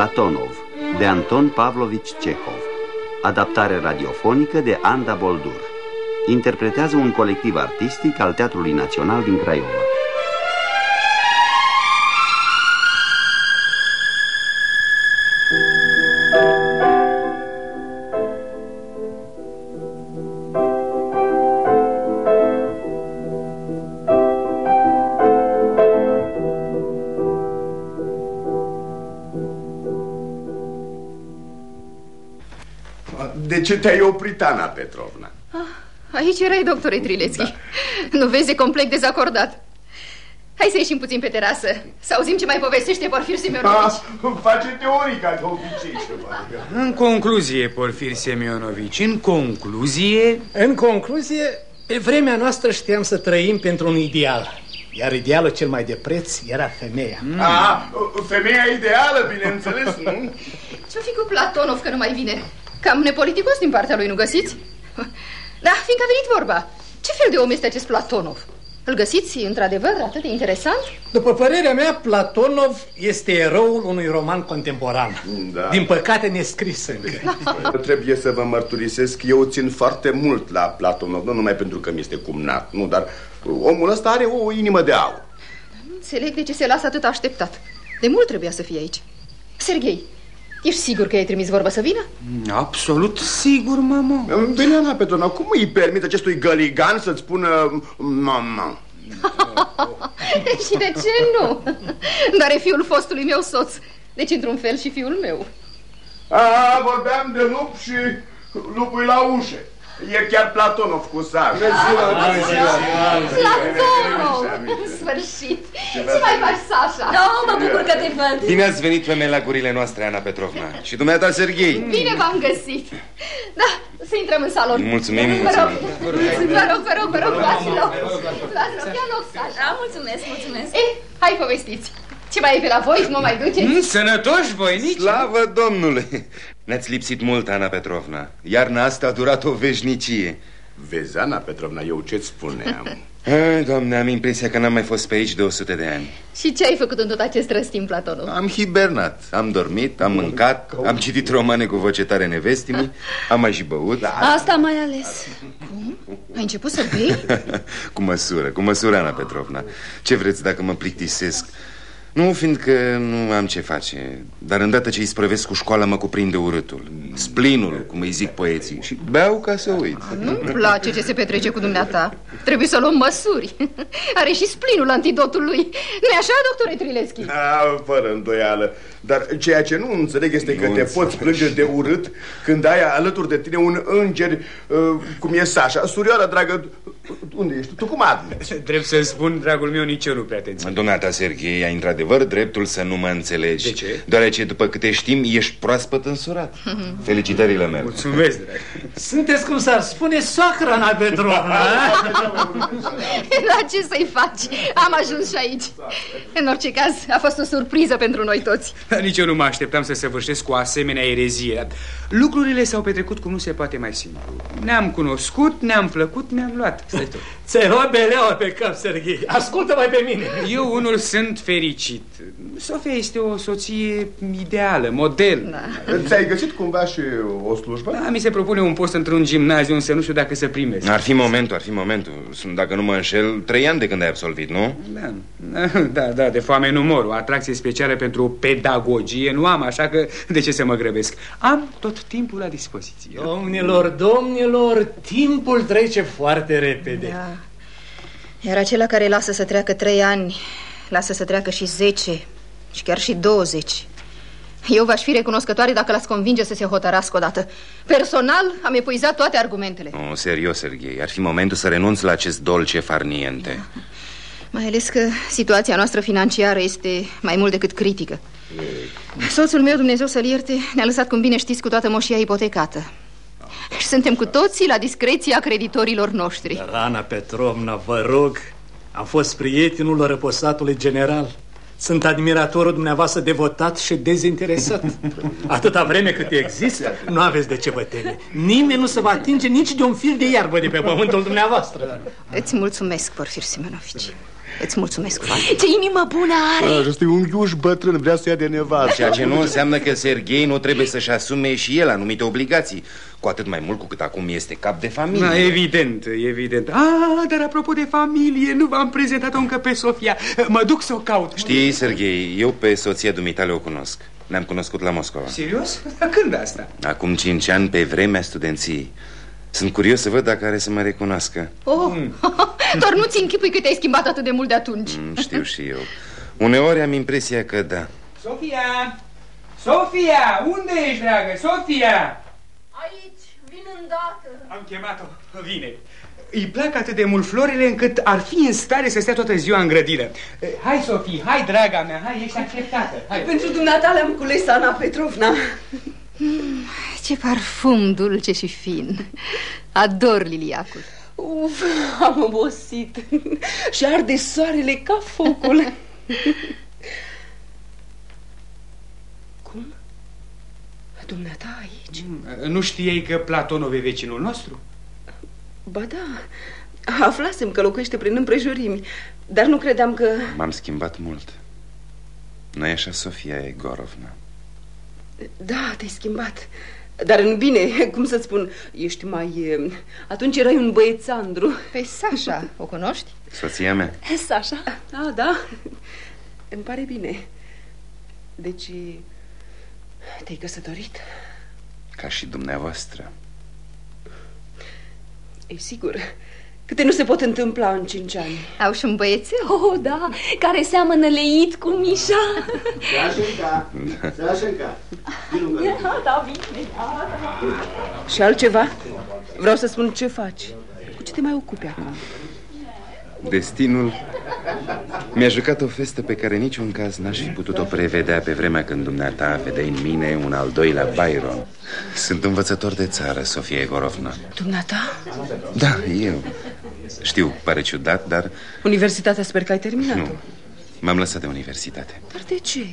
Platonov, de Anton Pavlovich Cehov. Adaptare radiofonică de Anda Boldur. Interpretează un colectiv artistic al Teatrului Național din Craiova ce te-ai oprit, Ana Petrovna? Ah, aici erai, doctore Trilețchi. Da. Nu vezi, e complet dezacordat. Hai să ieșim puțin pe terasă, să auzim ce mai povestește Porfir Semionovici. Ah, face teorica de obicei În concluzie, Porfir Semionovici, în concluzie... În concluzie, pe vremea noastră știam să trăim pentru un ideal. Iar idealul cel mai de preț era femeia. Mm. A, femeia ideală, bineînțeles, nu? Ce-o fi cu Platonov că nu mai vine? Cam nepoliticos din partea lui, nu găsiți? Da, fiindcă a venit vorba. Ce fel de om este acest Platonov? Îl găsiți, într-adevăr, atât de interesant? După părerea mea, Platonov este eroul unui roman contemporan. Da. Din păcate nescris încă. Da. Trebuie să vă mărturisesc, eu țin foarte mult la Platonov, nu numai pentru că mi este cumnat, nu, dar omul ăsta are o inimă de aur. Nu înțeleg de ce se lasă atât așteptat. De mult trebuia să fie aici. Serghei, Ești sigur că ai trimis vorba să vină? Absolut sigur, mamă Bine, Ana Petrovna, cum îi permite acestui găligan să-ți spună mama? și de ce nu? Dar e fiul fostului meu soț Deci, într-un fel, și fiul meu A, vorbeam de lup și lupul la ușă E chiar Platonov cu Sasha. Platonov! În sfârșit! Ce mai faci, Sasha? Oh, mă bucur că te văd. Bine ați venit, femei, la gurile noastre, Ana Petrovna. Și dumneata, Serghei. Bine v-am găsit. Da, să intrăm în salon. Mulțumim, mulțumim. Vă rog, vă rog, vă rog, vă rog, luați loc. Luați loc, ia loc, Sasha. Da, mulțumesc, mulțumesc. Eh, hai povestiți. Ce mai e pe la voi? Mă mai duceți? Mm, sănătoși voi, nici? Slavă Domnului! Ne-ați lipsit mult, Ana Petrovna. Iarna asta a durat o veșnicie. Vezi, Ana Petrovna, eu ce-ți spuneam? Ai, doamne, am impresia că n-am mai fost pe aici de 100 de ani. Și ce ai făcut în tot acest răstimp, Platonul? Am hibernat, am dormit, am mâncat, am citit romane cu voce tare nevestimii, am mai și băut. Asta mai ales. Cum? Ai început să bei? cu măsură, cu măsură, Ana Petrovna. Ce vreți dacă mă plictisesc? Nu, fiindcă nu am ce face. Dar îndată ce îi sprăvesc cu școala mă cuprinde urâtul. Splinul, cum îi zic poeții. Și beau ca să uit. Nu-mi place ce se petrece cu dumneata. Trebuie să luăm măsuri. Are și splinul antidotul lui. Nu-i așa, doctore Trileschi? Da, fără îndoială Dar ceea ce nu înțeleg este că nu te poți plânge de urât Când ai alături de tine un înger uh, Cum e Sasha. Surioara, dragă, unde ești? Tu cum admi? Drept să spun, dragul meu, nici eu nu prea atenție Dumneata, Serghei, ai intrat adevăr dreptul să nu mă înțelegi. De ce? Deoarece, după câte știm, ești proaspăt însurat. Felicitările mele. Mulțumesc, drag Sunteți, cum s-ar spune, soacră, Ana Petrovna La ce să-i faci? Am ajuns și aici. În orice caz, a fost o surpriză pentru noi toți Nici eu nu mă așteptam să săvârșesc cu asemenea erezie. Lucrurile s-au petrecut cum nu se poate mai simplu. Ne-am cunoscut, ne-am plăcut, ne-am luat Ți-ai luat beleaua pe cap, Serghei. Ascultă mai pe mine. Eu unul sunt fericit. Sofia este o soție ideală, model. Da. Ți-ai găsit cumva și o slujbă? Da, mi se propune un post într-un gimnaziu Însă nu știu dacă să primesc. Ar fi momentul, ar fi momentul. Sunt, dacă nu mă înșel, trei ani de când ai absolvit, nu? Da, da, da de foame nu mor. O atracție specială pentru pedagogie. Nu am Așa că de ce să mă grăbesc? Am tot timpul la dispoziție. Domnilor, domnilor, timpul trece foarte repede. Da. Iar acela care lasă să treacă trei ani Lasă să treacă și zece și chiar și douăzeci. Eu v-aș fi recunoscătoare dacă l-ați convinge să se hotărască odată. Personal am epuizat toate argumentele. Oh, Serios, Serghei, ar fi momentul să renunți la acest dolce farniente. Da. Mai ales că situația noastră financiară este mai mult decât critică. Soțul meu, Dumnezeu să-l ierte, ne-a lăsat, cum bine știți, cu toată moșia ipotecată Și suntem cu toții la discreția creditorilor noștri. Rana Petrovna, vă rog, am fost prietenul răposatului general. Sunt admiratorul dumneavoastră devotat și dezinteresat. Atâta vreme cât există, nu aveți de ce vă teme. Nimeni nu se va atinge nici de un fir de iarbă de pe pământul dumneavoastră. Îți mulțumesc, Porfir Simonovici Îți mulțumesc foarte Ce inimă bună are! Asta e un ghiuș bătrân, vrea să ia de nevastă. Ceea ce nu înseamnă că Serghei nu trebuie să-și asume și el anumite obligații. Cu atât mai mult cu cât acum este cap de familie. Da, Evident, evident. Ah, dar apropo de familie, nu v-am prezentat-o încă pe Sofia. Mă duc să o caut. Știi, Serghei, eu pe soția dumitale o cunosc. Ne-am cunoscut la Moscova. Serios? Când asta? Acum cinci ani, pe vremea studenției sunt curios să văd dacă are să mă recunoască oh, mm. Doar nu ți închipui că te-ai schimbat atât de mult de atunci mm, Știu și eu Uneori am impresia că da Sofia! Sofia! Unde ești, dragă? Sofia! Aici, vin îndată Am chemat-o, vine îi plac atât de mult florile încât ar fi în stare să stea toată ziua în grădină Hai, Sofie, hai, draga mea, hai, ești așteptată hai. Pentru dumneata le-am cules, Ana Petrovna Mm, ce parfum dulce și fin Ador liliacul Uf, am obosit Și arde soarele ca focul Cum? Dumneata aici? Mm, nu știai că Platonov e vecinul nostru? Ba da, aflasem că locuiește prin împrejurimi Dar nu credeam că... M-am schimbat mult nu e așa, Sofia Egorovna? Da, te-ai schimbat. Dar în bine, cum să spun Ești mai... Atunci erai un băiețandru. Pe păi, Sasha, o cunoști? Soția mea. Sasha Ah, da, îmi pare bine. Deci... Te-ai căsătorit? Ca și dumneavoastră. E sigur Câte nu se pot întâmpla în cinci ani Au și un băiețel Oh, da, care seamănă leit cu Mișa Se așenca, se așenca Da, bine, da, da Și altceva? Vreau să spun ce faci Cu ce te mai ocupi acum? Destinul mi-a jucat o festă pe care niciun caz n-aș fi putut-o prevedea pe vremea când dumneata vedeai în mine un al doilea Byron. Sunt învățător de țară, Sofia Egorovna. Dumneata? Da, eu. Știu, pare ciudat, dar... Universitatea sper că ai terminat Nu, m-am lăsat de universitate. Dar de ce?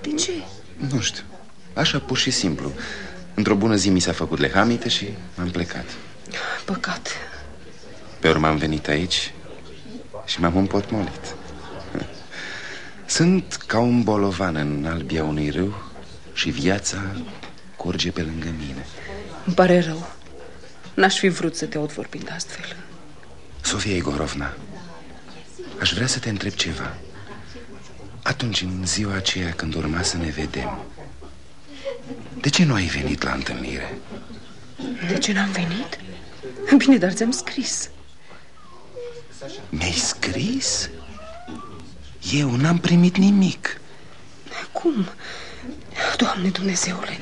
De ce? Nu știu, așa pur și simplu. Într-o bună zi mi s-a făcut lehamite și am plecat. Păcat. Pe urmă am venit aici și m-am împotmolit. Sunt ca un bolovan în albia unui râu și viața curge pe lângă mine. Îmi pare rău. N-aș fi vrut să te aud vorbind astfel. Sofia Igorovna, aș vrea să te întreb ceva. Atunci, în ziua aceea când urma să ne vedem, de ce nu ai venit la întâlnire? De ce n-am venit? Bine, dar ți-am scris. Mi-ai scris? Eu n-am primit nimic Cum? Doamne Dumnezeule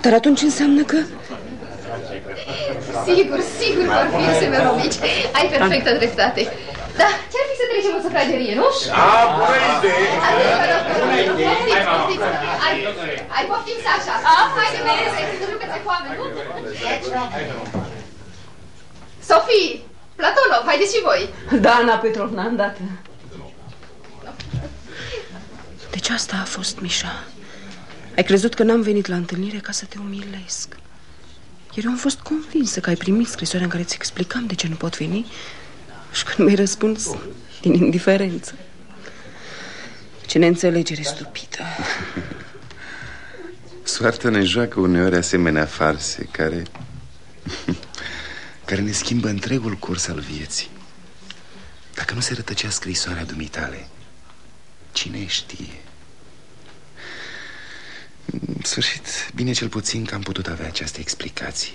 Dar atunci înseamnă că... Sigur, sigur vor fi semerovici Ai perfectă dreptate Da, ce-ar fi să trecem în sufragerie, nu? Da, bună idee Ai poftim, Sasha Haide, mereu, să nu că ți-e foame, nu? Sofie, Platonov, haideți și voi. Da, Ana Petrovna, îndată. Deci asta a fost, Mișa. Ai crezut că n-am venit la întâlnire ca să te umilesc. Iar eu am fost convinsă că ai primit scrisoarea în care ți explicam de ce nu pot veni și când mi-ai răspuns din indiferență. Ce neînțelegere stupidă. Soarta ne joacă uneori asemenea farse care care ne schimbă întregul curs al vieții. Dacă nu se rătăcea scrisoarea dumitale, cine știe? În sfârșit, bine cel puțin că am putut avea această explicație.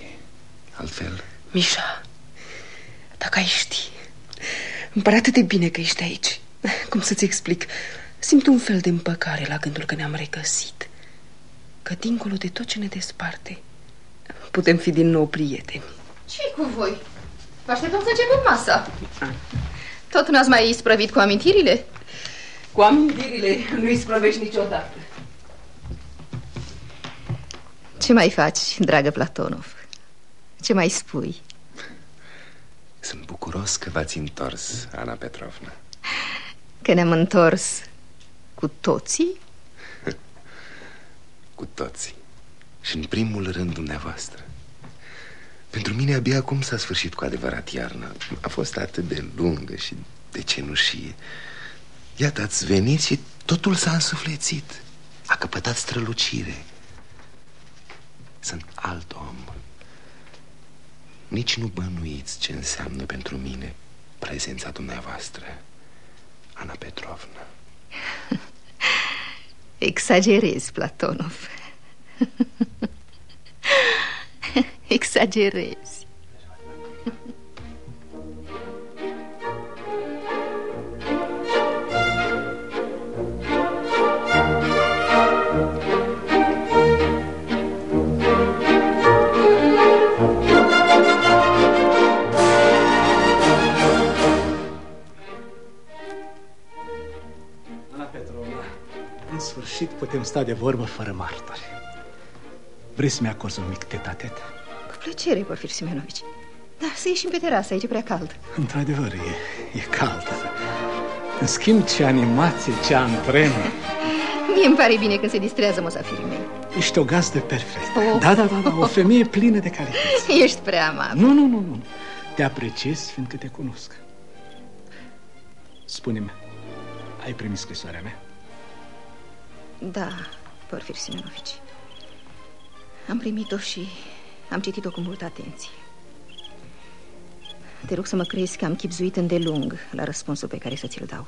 Altfel... Mișa, dacă ai ști, îmi pare atât de bine că ești aici. Cum să-ți explic? Simt un fel de împăcare la gândul că ne-am regăsit. Că dincolo de tot ce ne desparte, putem fi din nou prieteni ce cu voi? Vă așteptăm să începem masa. Tot n-ați mai isprăvit cu amintirile? Cu amintirile nu isprăvești niciodată. Ce mai faci, dragă Platonov? Ce mai spui? Sunt bucuros că v-ați întors, Ana Petrovna Că ne-am întors cu toții? cu toții Și în primul rând dumneavoastră pentru mine abia acum s-a sfârșit cu adevărat iarna A fost atât de lungă și de cenușie. Iată, ați venit și totul s-a însuflețit. A căpătat strălucire. Sunt alt om. Nici nu bănuiți ce înseamnă pentru mine prezența dumneavoastră, Ana Petrovna. Exagerezi, Platonov. Exagerezi. Sfârșit putem sta de vorbă fără martori. Vreți să-mi acorzi un mic tet-a-tet? Cu plăcere, Porfir Simenovici. Da, să ieșim pe terasă, aici e prea cald. Într-adevăr, e, e cald. În schimb, ce animație, ce antren. Mie îmi pare bine când se distrează mosafirii mei. Ești o gazdă perfectă. Oh. Da, da, da, da, o femeie plină de calități. Ești prea amabil. Nu, nu, nu, nu. Te apreciez fiindcă te cunosc. Spune-mi, ai primit scrisoarea mea? Da, Porfir Simenovici. Am primit-o și am citit-o cu multă atenție. Te rog să mă crezi că am chipzuit îndelung la răspunsul pe care să ți-l dau.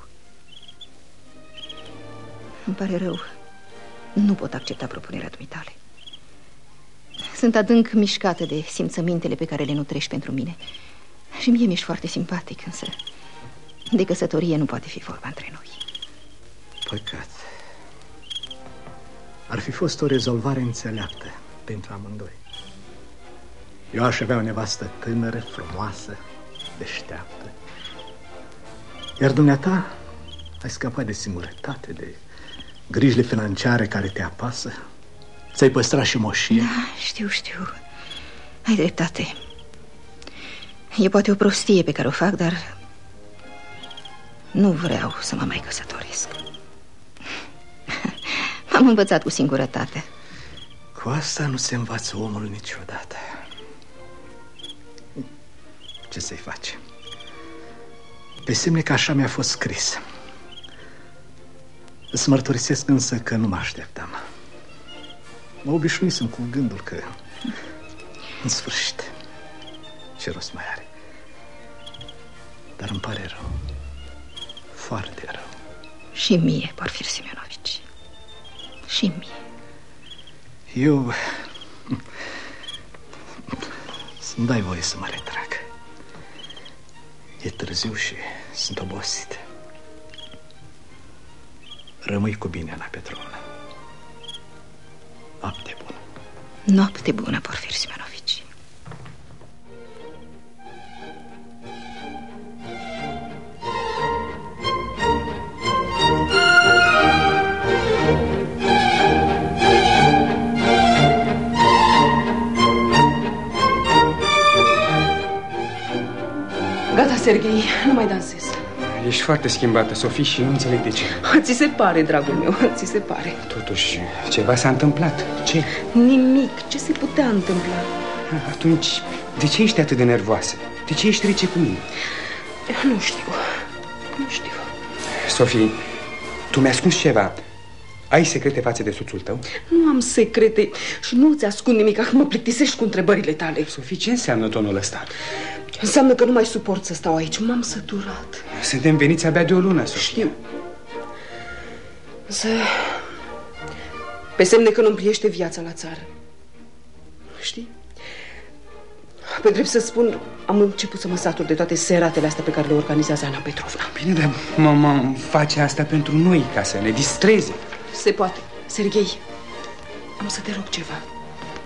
Îmi pare rău. Nu pot accepta propunerea dumitale. Sunt adânc mișcată de simțămintele pe care le nutrești pentru mine. Și mie mi-ești foarte simpatic, însă de căsătorie nu poate fi vorba între noi. Păcat. Ar fi fost o rezolvare înțeleaptă pentru amândoi. Eu aș avea o nevastă tânără, frumoasă, deșteaptă. Iar dumneata ai scăpat de singurătate, de grijile financiare care te apasă. Ți-ai păstrat și moșie. Da, știu, știu. Ai dreptate. E poate o prostie pe care o fac, dar nu vreau să mă mai căsătoresc. Am învățat cu singurătate. Cu asta nu se învață omul niciodată. Ce să-i face? Pe semne că așa mi-a fost scris. Îți mărturisesc însă că nu mă așteptam. Mă obișnuisem cu gândul că, în sfârșit, ce rost mai are. Dar îmi pare rău. Foarte rău. Și mie, Porfir Simeonovici și mie. Eu... Să-mi dai voie să mă retrag. E târziu și sunt obosit. Rămâi cu bine, Ana Petrovna. Noapte bună. Noapte bună, Porfir Simeonov. Sergei, nu mai dansez. Ești foarte schimbată, Sofie, și nu înțeleg de ce. Ți se pare, dragul meu, ți se pare. Totuși, ceva s-a întâmplat. Ce? Nimic. Ce se putea întâmpla? Atunci, de ce ești atât de nervoasă? De ce ești rece cu mine? Nu știu. Nu știu. Sofie, tu mi-ai spus ceva. Ai secrete față de soțul tău? Nu am secrete și nu ți ascund nimic, mă plictisești cu întrebările tale. Sofie, ce înseamnă tonul ăsta? Înseamnă că nu mai suport să stau aici. M-am săturat. Suntem veniți abia de o lună, Sofia. Știu. Să... Pe semne că nu-mi priește viața la țară. Știi? Pe drept să spun, am început să mă satur de toate seratele astea pe care le organizează Ana Petrovna. Bine, dar mama face asta pentru noi, ca să ne distreze. Se poate. Serghei, am să te rog ceva.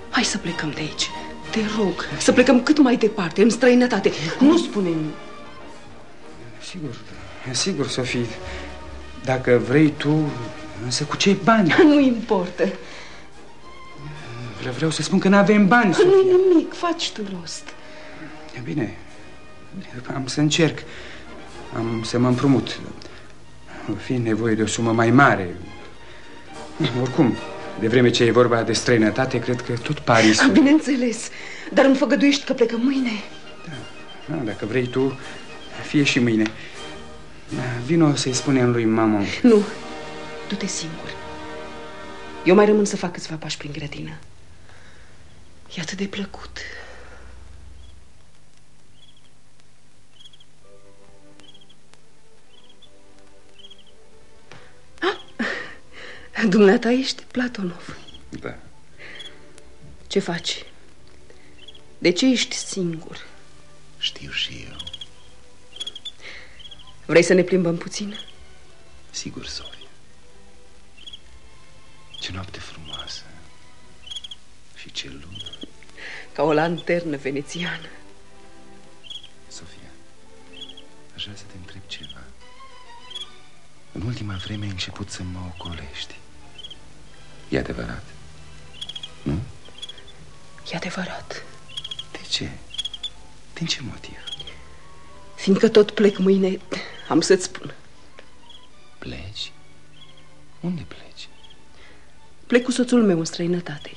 Hai să plecăm de aici. Te rog, să plecăm cât mai departe, în străinătate. Nu spune -mi. Sigur, sigur, Sofie. Dacă vrei tu, însă cu ce bani? Nu importă. Vreau, vreau să spun că nu avem bani, Sofia. Nu nimic, faci tu rost. E bine, am să încerc. Am să mă împrumut. Va fi nevoie de o sumă mai mare. Oricum, de vreme ce e vorba de străinătate, cred că tot Parisul... Bineînțeles, dar îmi făgăduiești că plecăm mâine? Da, da, dacă vrei tu, fie și mâine. Vino să-i spunem lui mamă. Nu, du-te singur. Eu mai rămân să fac câțiva pași prin grădină. E atât de plăcut. Dumneata ești Platonov. Da. Ce faci? De ce ești singur? Știu și eu. Vrei să ne plimbăm puțin? Sigur, Sofia. Ce noapte frumoasă. Și ce lună. Ca o lanternă venețiană. Sofia, aș vrea să te întreb ceva. În ultima vreme ai început să mă ocolești. E adevărat? Nu? E adevărat. De ce? Din ce motiv? Fiindcă tot plec mâine, am să-ți spun. Pleci? Unde pleci? Plec cu soțul meu în străinătate.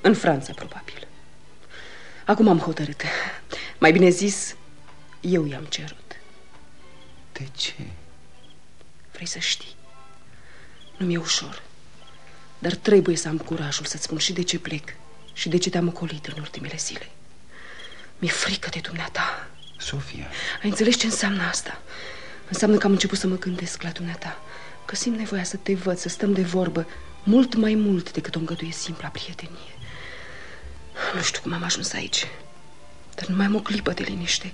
În Franța, probabil. Acum am hotărât. Mai bine zis, eu i-am cerut. De ce? Vrei să știi? Nu mi-e ușor. Dar trebuie să am curajul să-ți spun și de ce plec și de ce te-am ocolit în ultimele zile. Mi-e frică de dumneata. Sofia... Ai înțeles ce înseamnă asta? Înseamnă că am început să mă gândesc la dumneata. Că simt nevoia să te văd, să stăm de vorbă mult mai mult decât o îngăduie simpla prietenie. Nu știu cum am ajuns aici, dar nu mai am o clipă de liniște.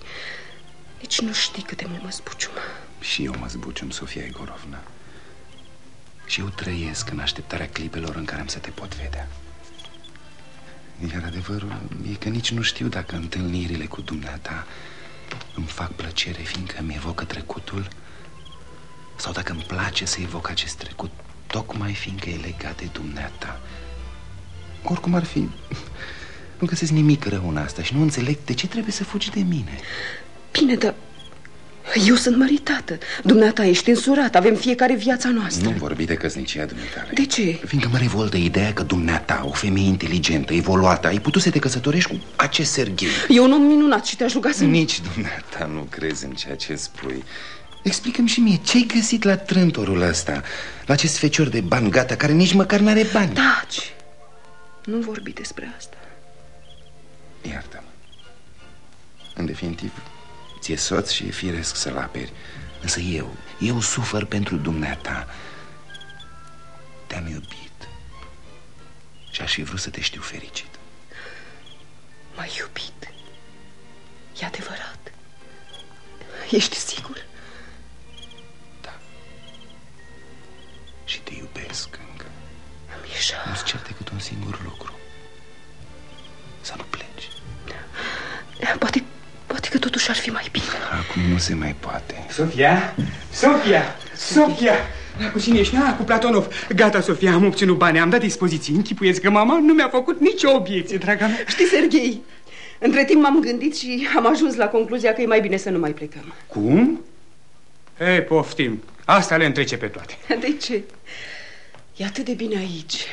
Nici nu știi cât de mult mă zbucium. Și eu mă zbucium, Sofia Egorovna. Și eu trăiesc în așteptarea clipelor în care am să te pot vedea. Iar adevărul e că nici nu știu dacă întâlnirile cu dumneata îmi fac plăcere fiindcă îmi evocă trecutul sau dacă îmi place să evoc acest trecut tocmai fiindcă e legat de dumneata. Oricum ar fi, nu găsesc nimic rău în asta și nu înțeleg de ce trebuie să fugi de mine. Bine, dar eu sunt măritată. Dumneata ești însurat, avem fiecare viața noastră. Nu vorbi de căsnicia dumneata. De ce? Fiindcă mă revoltă ideea că dumneata, o femeie inteligentă, evoluată, ai putut să te căsătorești cu acest Serghei. Eu nu minunat și te-aș ruga să... Nici dumneata nu crezi în ceea ce spui. Explică-mi și mie, ce-ai găsit la trântorul ăsta? La acest fecior de bani gata, care nici măcar n-are bani Taci! Nu vorbi despre asta Iartă-mă În definitiv, ți-e soț și e firesc să-l aperi. Însă eu, eu sufăr pentru dumneata. Te-am iubit Și aș fi vrut să te știu fericit. M-ai iubit? E adevărat? Ești sigur? Da. Și te iubesc încă. Mișa Nu-ți cer decât un singur lucru. Să nu pleci. Poate, poate că totuși ar fi mai bine Acum nu se mai poate Sofia? Sofia! Sofia! Cu cine ești? Ah, cu Platonov. Gata, Sofia, am obținut bani, am dat dispoziții. Închipuiesc că mama nu mi-a făcut nicio obiecție, draga mea. Știi, Serghei, între timp m-am gândit și am ajuns la concluzia că e mai bine să nu mai plecăm. Cum? Ei, poftim. Asta le întrece pe toate. De ce? E atât de bine aici.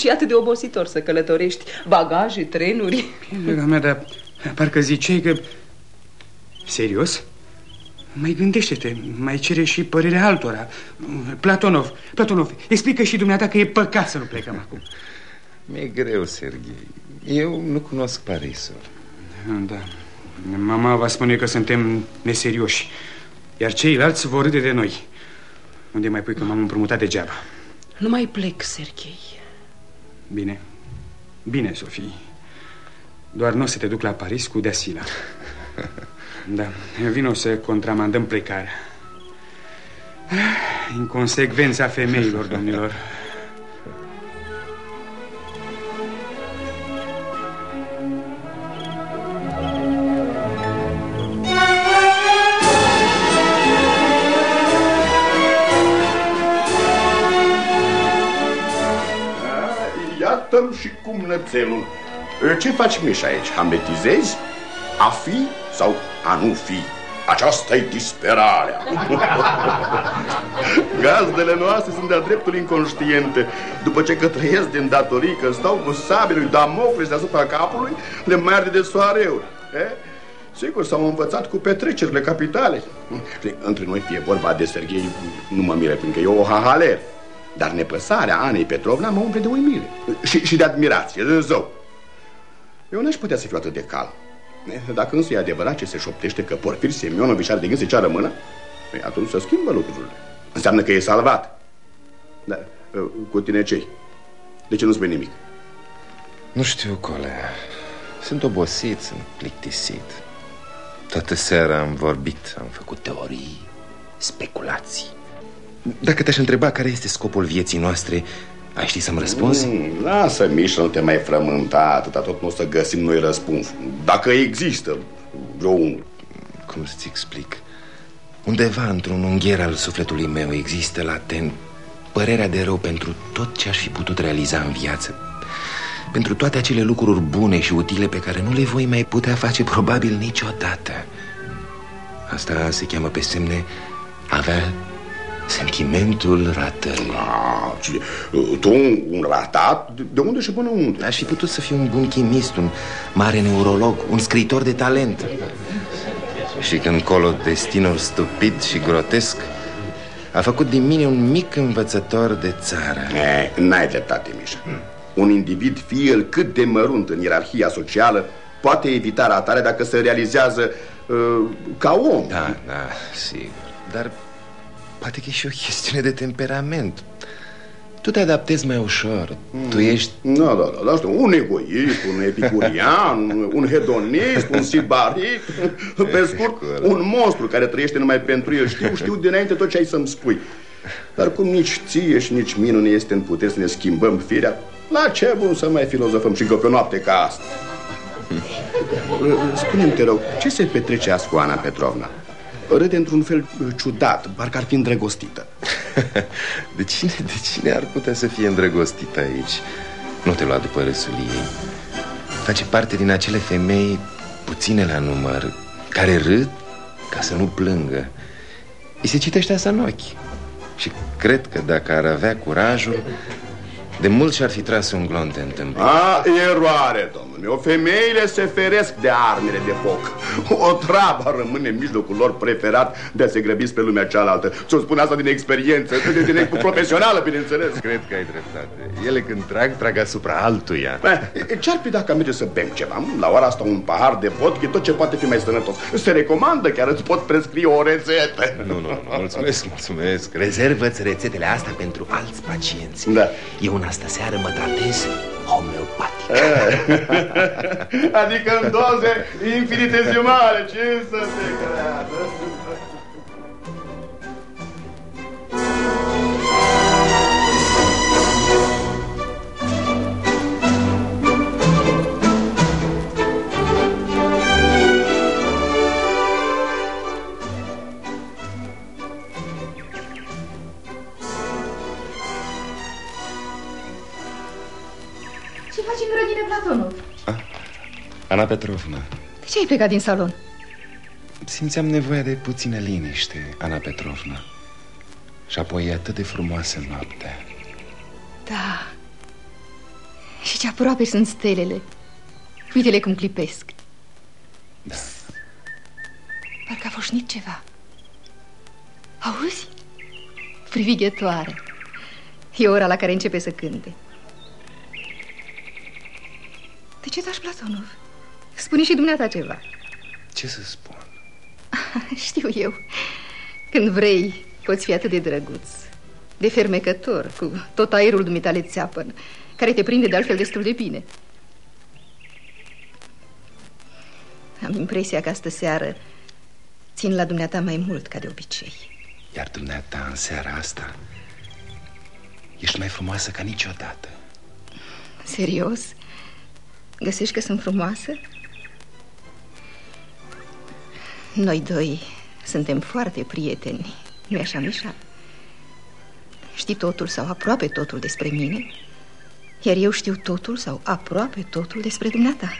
Și atât de obositor să călătorești bagaje, trenuri. Draga mea, dar parcă ziceai că... Serios? Mai gândește-te, mai cere și părerea altora. Platonov, Platonov, explică și dumneata că e păcat să nu plecăm acum. Mi-e greu, Serghei. Eu nu cunosc Parisul. Da. Mama va spune că suntem neserioși, iar ceilalți vor râde de noi. Unde mai pui că m-am împrumutat degeaba? Nu mai plec, Serghei. Bine. Bine, Sofie. Doar nu o să te duc la Paris cu Deasila. Da, vino să contramandăm plecarea. Inconsecvența femeilor, domnilor. Iată-l și cumnățelul. Ce faci, Mișa, aici? Hamletizezi? A fi sau a nu fi? aceasta e disperarea. Gazdele noastre sunt de-a dreptul inconștiente. După ce că trăiesc din datorii, că stau cu sabele lui Damocles deasupra capului, le mai arde de soareu. Eh? Sigur, s-au învățat cu petrecerile capitale. Între noi fie vorba de Serghei, nu mă mire, pentru că e o hahaler. Dar nepăsarea Anei Petrovna mă umple de uimire și, și de admirație, de zău. Eu n-aș putea să fiu atât de calm. Dacă însă e adevărat ce se șoptește că Porfir Semionovici are de gând să ceară mână, păi atunci să schimbă lucrurile. Înseamnă că e salvat. Dar cu tine ce De ce nu spui nimic? Nu știu, Cole. Sunt obosit, sunt plictisit. Toată seara am vorbit, am făcut teorii, speculații. Dacă te-aș întreba care este scopul vieții noastre, ai ști să-mi răspunzi? Mm, lasă, Mișa, nu te mai frământa atâta, tot nu o să găsim noi răspuns. Dacă există vreo unul. Cum să-ți explic? Undeva într-un ungher al sufletului meu există latent părerea de rău pentru tot ce aș fi putut realiza în viață Pentru toate acele lucruri bune și utile pe care nu le voi mai putea face probabil niciodată Asta se cheamă pe semne avea Sentimentul ratării ah, Tu un ratat? De unde și până unde? Aș fi putut să fiu un bun chimist, un mare neurolog, un scriitor de talent Și când colo destinul stupid și grotesc A făcut din mine un mic învățător de țară N-ai dreptate, Mișa hmm. Un individ, fie el cât de mărunt în ierarhia socială Poate evita ratarea dacă se realizează uh, ca om Da, da, sigur Dar Poate că e și o chestiune de temperament. Tu te adaptezi mai ușor. Mm. Tu ești... Da, da, da, da, știu, un egoist, un epicurian, un hedonist, un sibarit. Pe scurt, un monstru care trăiește numai pentru el. Știu, știu dinainte tot ce ai să-mi spui. Dar cum nici ție și nici mie nu este în putere să ne schimbăm firea La ce bun să mai filozofăm și că pe noapte ca asta? Spune-mi, te rog, ce se petrece azi cu Ana Petrovna? Râde într-un fel uh, ciudat, parcă ar fi îndrăgostită. De, cine, de cine ar putea să fie îndrăgostită aici? Nu te lua după râsul ei. Face parte din acele femei puține la număr Care râd ca să nu plângă. Îi se citește asta în ochi. Și cred că dacă ar avea curajul de mult și-ar fi tras un glonte în tâmpit A, eroare, domnule O femeile se feresc de armele de foc. O trabă rămâne în mijlocul lor preferat De a se grăbi spre lumea cealaltă. Ți-o spun asta din experiență Din, din, profesională, bineînțeles. Cred că ai dreptate. Ele când trag, trag asupra altuia. Ce-ar fi dacă merge să bem ceva? La ora asta un pahar de vodka e tot ce poate fi mai sănătos. Se recomandă, chiar îți pot prescrie o rețetă. Nu, nu, nu, mulțumesc, mulțumesc. Rezervă-ți rețetele astea pentru alți pacienți. Da. E un astă seară mă tratez homeopatic É. Adicandoze infinitesimal, Jesus, declarado. Ce să se creadă Platonov? Ana Petrovna. De ce ai plecat din salon? Simțeam nevoia de puțină liniște, Ana Petrovna. Și apoi e atât de frumoasă noaptea. Da. Și ce aproape sunt stelele. Uite-le cum clipesc. Da. Parcă a foșnit ceva. Auzi? Privighetoare. E ora la care începe să cânte de ce tași, Platonov? Spune și dumneata ceva Ce să spun? Știu eu Când vrei, poți fi atât de drăguț De fermecător Cu tot aerul dumitale țeapăn Care te prinde de altfel destul de bine Am impresia că astă seară Țin la dumneata mai mult ca de obicei Iar dumneata în seara asta Ești mai frumoasă ca niciodată Serios? Găsești că sunt frumoasă? Noi doi suntem foarte prieteni, nu-i așa, Mișa? Știi totul sau aproape totul despre mine Iar eu știu totul sau aproape totul despre dumneata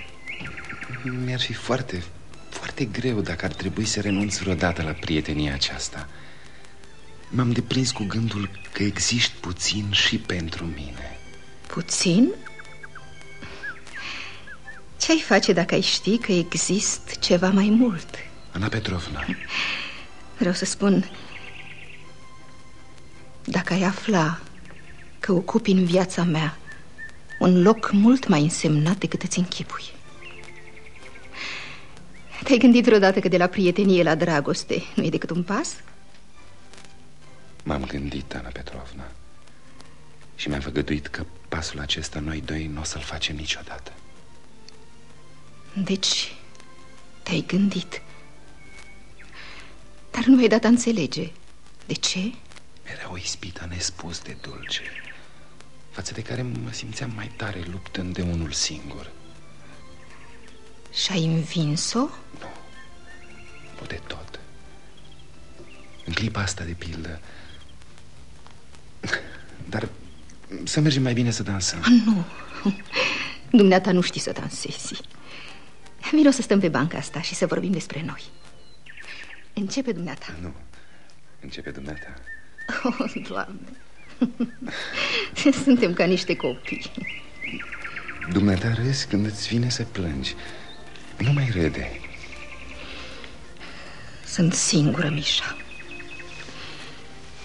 Mi-ar fi foarte, foarte greu dacă ar trebui să renunț vreodată la prietenia aceasta M-am deprins cu gândul că existi puțin și pentru mine Puțin? Ce-ai face dacă ai ști că există ceva mai mult? Ana Petrovna Vreau să spun Dacă ai afla că ocupi în viața mea Un loc mult mai însemnat decât îți închipui Te-ai gândit vreodată că de la prietenie la dragoste nu e decât un pas? M-am gândit, Ana Petrovna Și mi-am făgăduit că pasul acesta noi doi nu o să-l facem niciodată Deci, te-ai gândit. Dar nu ai dat a înțelege. De ce? Era o ispită nespus de dulce Față de care mă simțeam mai tare luptând de unul singur. Și-ai învins-o? Nu, nu de tot. În clipa asta de pildă. Dar să mergem mai bine să dansăm. A, Nu, dumneata nu știi să dansezi Vino să stăm pe banca asta și să vorbim despre noi. Începe dumneata. Nu, începe dumneata. Oh, Doamne. Suntem ca niște copii. Dumneata râzi când îți vine să plângi. Nu mai râde. Sunt singură, Mișa.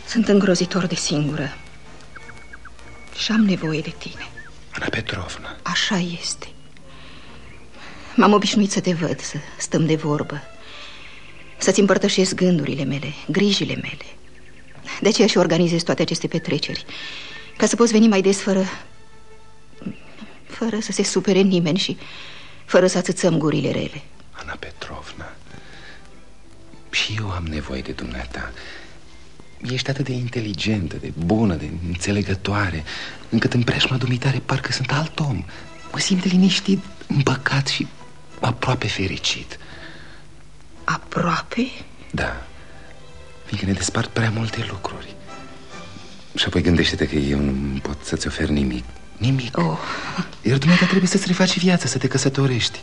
Sunt îngrozitor de singură. Și am nevoie de tine. Ana Petrovna. Așa este M-am obișnuit să te văd, să stăm de vorbă Să-ți împărtășesc gândurile mele, grijile mele. De aceea și organizez toate aceste petreceri? Ca să poți veni mai des fără... Fără să se supere nimeni și fără să atâțăm gurile rele. Ana Petrovna Și eu am nevoie de dumneata. Ești atât de inteligentă, de bună, de înțelegătoare Încât în preșma dumitare parcă sunt alt om. Mă simt liniștit, împăcat și aproape fericit. Aproape? Da. Fiindcă ne despart prea multe lucruri. Și apoi gândește-te că eu nu pot să-ți ofer nimic. Nimic? Oh. Iar dumneata trebuie să-ți refaci viața, să te căsătorești.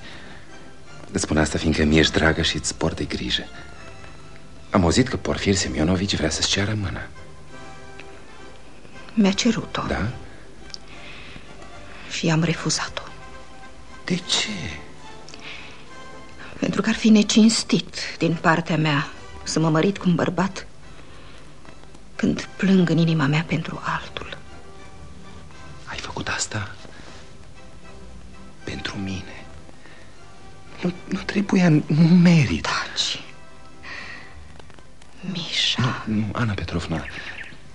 Îți spun asta fiindcă mi-ești dragă și îți port de grijă. Am auzit că Porfir Semionovici vrea să-ți ceară mâna. Mi-a cerut-o. Da? Și am refuzat-o. De ce? Pentru că ar fi necinstit din partea mea Să mă mărit cu un bărbat Când plâng în inima mea pentru altul. Ai făcut asta pentru mine. Nu, nu trebuia, nu merit. Taci. Mișa. Nu, nu, Ana Petrovna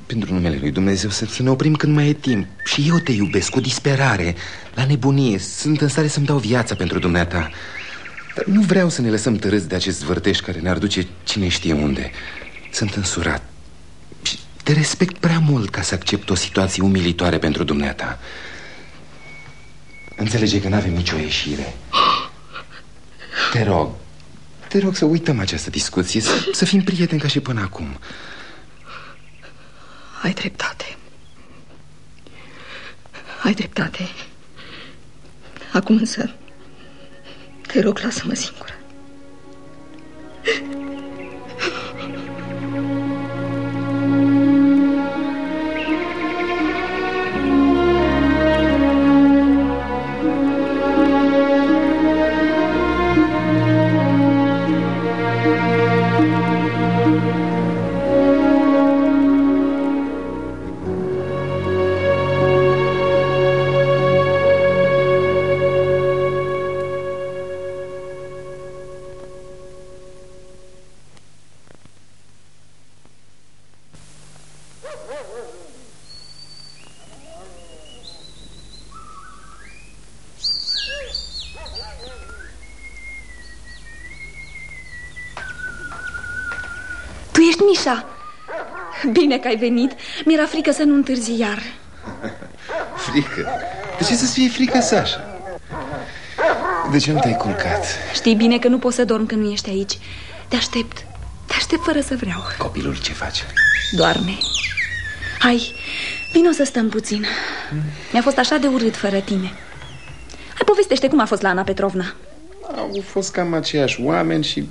Pentru numele lui Dumnezeu să, să ne oprim când mai e timp. Și eu te iubesc cu disperare La nebunie, sunt în stare să-mi dau viața pentru dumneata. Dar nu vreau să ne lăsăm tărâți de acest vârteș Care ne-ar duce cine știe unde. Sunt însurat Și te respect prea mult ca să accept o situație umilitoare pentru dumneata. Înțelege că n-avem nicio ieșire. Te rog Te rog să uităm această discuție Să, să fim prieteni ca și până acum. Ai dreptate. Ai dreptate. Acum însă Te rog, lasă-mă singură. Tu Bine că ai venit. Mi-era frică să nu întârzi iar. Frică? De ce să-ți fie frică, Sasha? De ce nu te-ai culcat? Știi bine că nu pot să dorm când nu ești aici. Te aștept. Te aștept fără să vreau. Copilul ce face? Doarme. Hai, vino să stăm puțin. Mi-a fost așa de urât fără tine. Hai, povestește cum a fost la Ana Petrovna. Au fost cam aceiași oameni și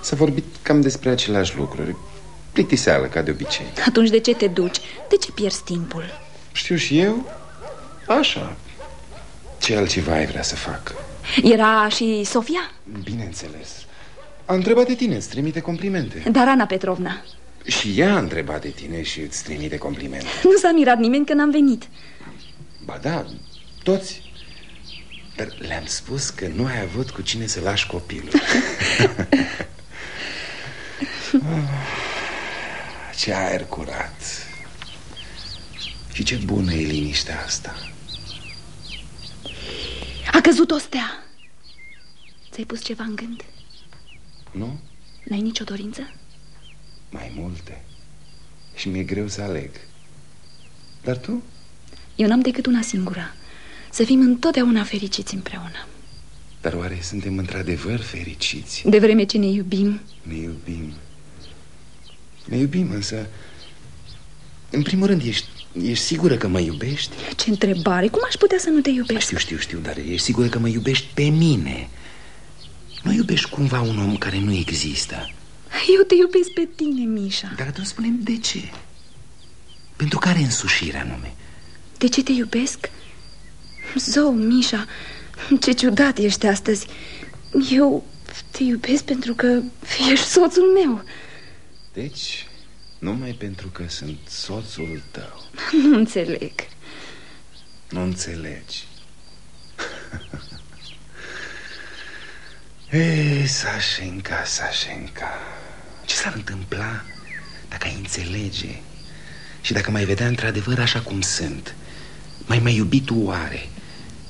s-a vorbit cam despre aceleași lucruri Plictiseală, ca de obicei. Atunci de ce te duci? De ce pierzi timpul? Știu și eu Așa. Ce altceva ai vrea să fac? Era și Sofia? Bineînțeles. A întrebat de tine, îți trimite complimente. Dar Ana Petrovna? Și ea a întrebat de tine și îți trimite complimente. Nu s-a mirat nimeni că n-am venit. Ba da, toți. Dar le-am spus că nu ai avut cu cine să lași copilul Ce aer curat Și ce bună e liniștea asta A căzut o stea Ți-ai pus ceva în gând? Nu? N-ai nicio dorință? Mai multe Și mi-e greu să aleg Dar tu? Eu n-am decât una singură Să fim întotdeauna fericiți împreună Dar oare suntem într-adevăr fericiți? De vreme ce ne iubim Ne iubim Ne iubim, însă În primul rând, ești, ești sigură că mă iubești? Ce întrebare, cum aș putea să nu te iubești? Știu, știu, știu, dar ești sigură că mă iubești pe mine Nu iubești cumva un om care nu există Eu te iubesc pe tine, Mișa Dar atunci spunem de ce? Pentru care însușire anume? De ce te iubesc? Zău, Mișa, ce ciudat ești astăzi Eu te iubesc pentru că ești soțul meu Deci, numai pentru că sunt soțul tău. Nu înțeleg. Nu înțelegi. Ei, Sașenca, Sașenca Ce s-ar întâmpla dacă ai înțelege? Și dacă mai vedea într-adevăr așa cum sunt Mai mai iubit tu oare?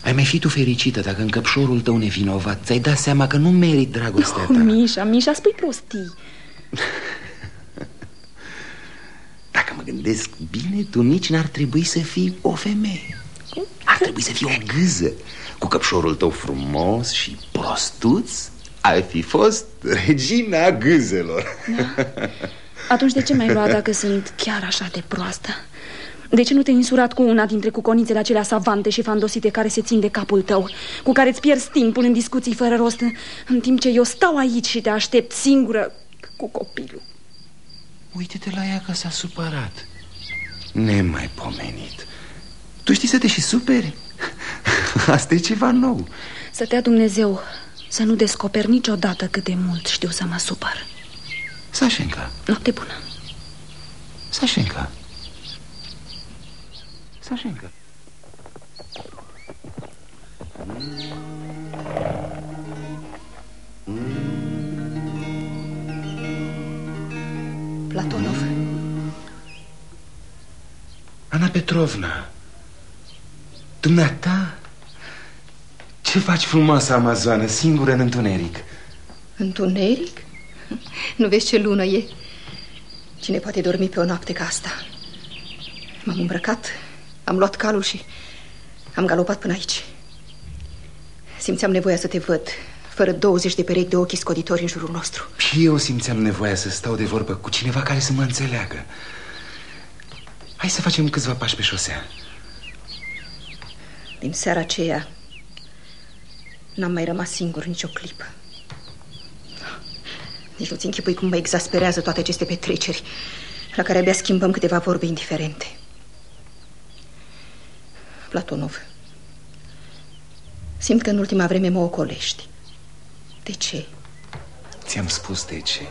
Ai mai fi tu fericită dacă în căpșorul tău nevinovat Ți-ai dat seama că nu merit dragostea ta? Oh, Mișa, Mișa, spui prostii Dacă mă gândesc bine, tu nici n-ar trebui să fii o femeie Ar trebui să fii o gâză Cu căpșorul tău frumos și prostuț Ai fi fost regina gâzelor da. Atunci de ce mai lua dacă sunt chiar așa de proastă? De ce nu te-ai insurat cu una dintre cuconițele acelea savante și fandosite care se țin de capul tău? Cu care îți pierzi timpul în discuții fără rost în, în timp ce eu stau aici și te aștept singură cu copilul Uite-te la ea că s-a supărat. Nemaipomenit. Tu știi să te și superi? Asta e ceva nou. Să te Dumnezeu să nu descoperi niciodată cât de mult știu să mă supăr. Sașenca Noapte bună. Sașenca Sașenca Platonov Ana Petrovna Dumneata Ce faci frumoasă amazoană Singură în întuneric Întuneric? Nu vezi ce lună e? Cine poate dormi pe o noapte ca asta? M-am îmbrăcat, am luat calul și am galopat până aici Simțeam nevoia să te văd Fără 20 de perechi de ochi scoditori în jurul nostru. Și eu simțeam nevoia să stau de vorbă cu cineva care să mă înțeleagă. Hai să facem câțiva pași pe șosea. Din seara aceea N-am mai rămas singur nicio clipă. Nici nu-ți închipui cum mă exasperează toate aceste petreceri La care abia schimbăm câteva vorbe indiferente. Platonov Simt că în ultima vreme mă ocolești De ce? Ți-am spus de ce.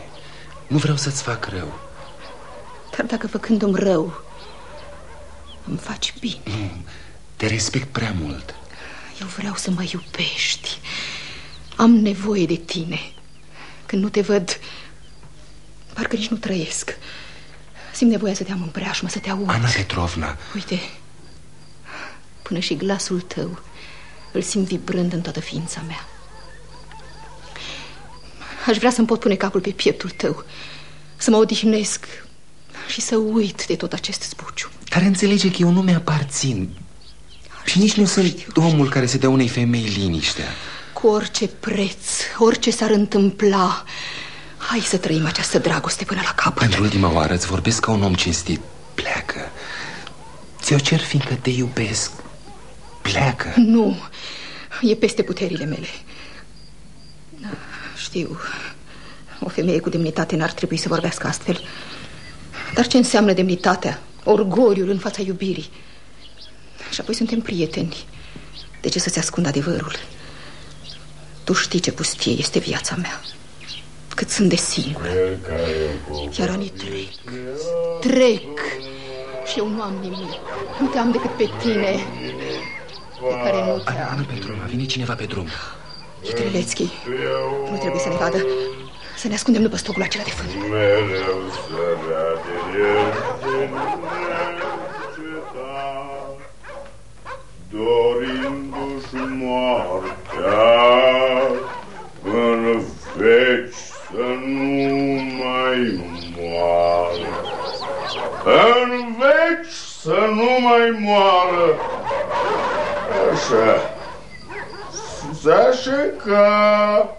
Nu vreau să-ți fac rău. Dar dacă făcându-mi rău Îmi faci bine. Nu, te respect prea mult. Eu vreau să mă iubești. Am nevoie de tine. Când nu te văd Parcă nici nu trăiesc. Simt nevoia să te am în preajmă, să te aud. Ana Petrovna. Uite Până și glasul tău Îl simt vibrând în toată ființa mea Aș vrea să-mi pot pune capul pe pieptul tău Să mă odihnesc Și să uit de tot acest zbuciu. Dar înțelege că eu nu mi-aparțin. Și nici nu sunt știu, omul care se dă unei femei liniștea. Cu orice preț, orice s-ar întâmpla Hai să trăim această dragoste până la capăt. Pentru ultima oară îți vorbesc ca un om cinstit. Pleacă. Ți-o cer fiindcă te iubesc. Pleacă. Nu, e peste puterile mele Știu, o femeie cu demnitate n-ar trebui să vorbească astfel. Dar ce înseamnă demnitatea? Orgoliul în fața iubirii. Și apoi suntem prieteni. De ce să-ți ascund adevărul? Tu știi ce pustie este viața mea. Cât sunt de singură Iar anii trec. Trec. Și eu nu am nimic. Nu te am decât pe tine. Pe care nu te am Ana Petrova, vine cineva pe drum Hitrelețchi Nu trebuie să ne vadă. Să ne ascundem după stocul acela de fân. Mereu Dorindu-și moartea În veci să nu mai moară. În veci să nu mai moară. Așa Sasha ca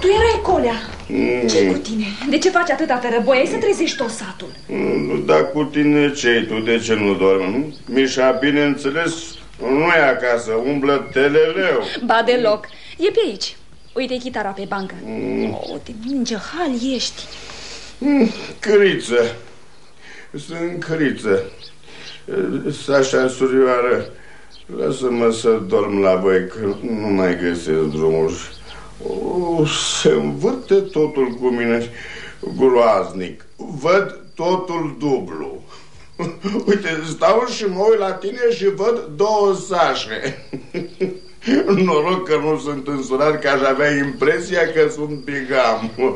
Tu erai colea. Mm. ce cu tine? De ce faci atâta tărăboie? Ai să trezești tot satul. Mm, da, cu tine ce Tu de ce nu dormi, nu? Mișa, bineînțeles, nu e acasă, umblă teleleu. Ba deloc. E pe aici. Uite chitara pe bancă. Mm. Oh, de minge hal ești. Mm, căriță. Sunt căriță. Sașa, surioară, lasă-mă să dorm la voi, că nu mai găsesc drumul. O, se învârte totul cu mine groaznic. Văd totul dublu. Uite, stau și mă uit la tine și văd două sașe. Noroc că nu sunt însurat, că aș avea impresia că sunt bigam.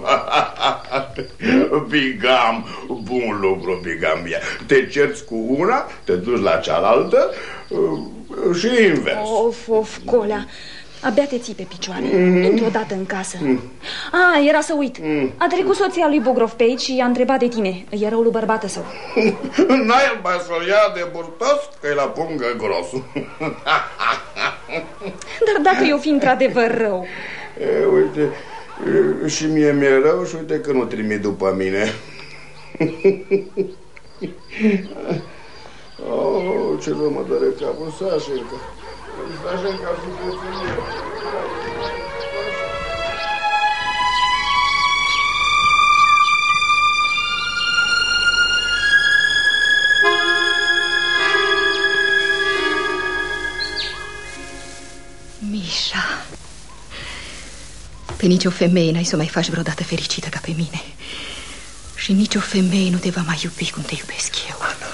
bigam, bun lucru, bigamia. Te cerți cu una, te duci la cealaltă uh, și invers. Of, of, colea. Abia te ții pe picioare. Mm-hmm. Intru odată în casă. Mm. Ah, era să uit. Mm. A trecut soția lui Bogrov pe aici și a întrebat de tine. E răul lui bărbată său. N-ai mai să ia de burtos că e la pungă gros. Dar dacă eu fi într-adevăr rău... E, uite, e, și mie mi-e rău și uite că nu trimit după mine. oh, ce rău mă doare capul, Sașenca. Sașenca, sunteți Mișa Pe nicio femeie n-ai să mai faci vreodată fericită ca pe mine. Și nicio femeie nu te va mai iubi cum te iubesc eu. Ana,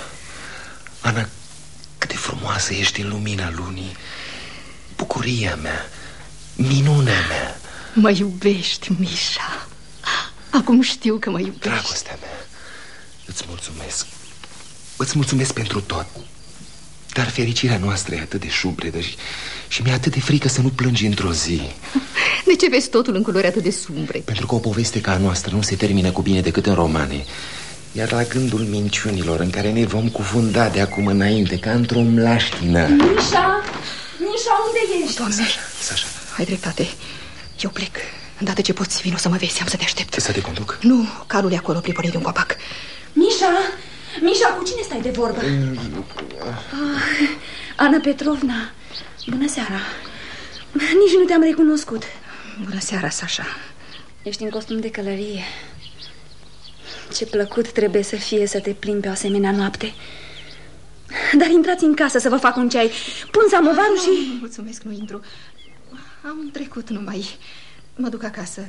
Ana, cât de frumoasă ești în lumina lunii Bucuria mea, minunea mea. Mă iubești, Mișa Acum știu că mă iubești. Dragostea mea, îți mulțumesc. Îți mulțumesc pentru tot. Dar fericirea noastră e atât de șubredă și și mi-e atât de frică să nu plângi într-o zi. De ce vezi totul în culori atât de sumbre? Pentru că o poveste ca a noastră nu se termină cu bine decât în romane. Iar la gândul minciunilor în care ne vom cufunda de acum înainte Ca într-o mlaștină. Mișa! Mișa, unde ești? Doamne, Sasha, Sasha. ai dreptate Eu plec Îndată ce poți, vino să mă vezi, am să te aștept Să te conduc? Nu, calul e acolo, priponit de un copac Mișa! Mișa, cu cine stai de vorbă? ah, Ana Petrovna Bună seara Nici nu te-am recunoscut Bună seara, Sasha Ești în costum de călărie Ce plăcut trebuie să fie să te plimbi pe o asemenea noapte Dar intrați în casă să vă fac un ceai Pun samovarul ah, și... Mulțumesc, nu intru Am trecut numai Mă duc acasă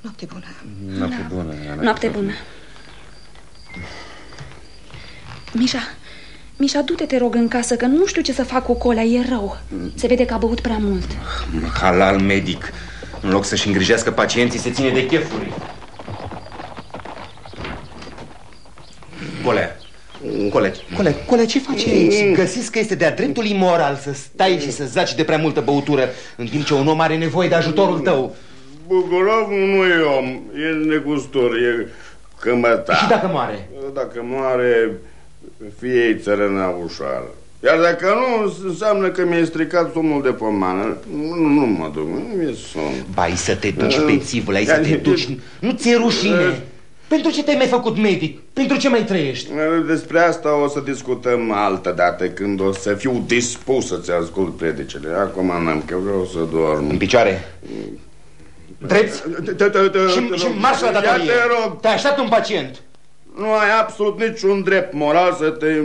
Noapte bună Noapte da. bună Noapte bună Mișa Mișa, du-te, te rog, în casă, că nu știu ce să fac cu colea, e rău. Se vede că a băut prea mult. Halal medic. În loc să-și îngrijească pacienții, se ține de chefuri. Colea. Cole, Cole, Cole, ce faci aici? Găsiți că este de-a dreptul imoral să stai și să zaci de prea multă băutură în timp ce un om are nevoie de ajutorul tău. Bucurov nu e om, e negustor, e cămătar. Și dacă moare? Dacă moare, fie ei țărâna ușoară. Iar dacă nu, înseamnă că mi-e stricat somnul de pomană. Nu, nu mă duc, nu mi-e somn. Bai să te duci, bețivule, ai să te duci. Nu ți-e rușine. Pentru ce te-ai mai făcut medic? Pentru ce mai trăiești? Despre asta o să discutăm altă dată Când o să fiu dispus să-ți ascult predicele Acum n-am, că vreau să dorm În picioare? Drept? Și marș la datorie Te aștept un pacient Nu ai absolut niciun drept moral să te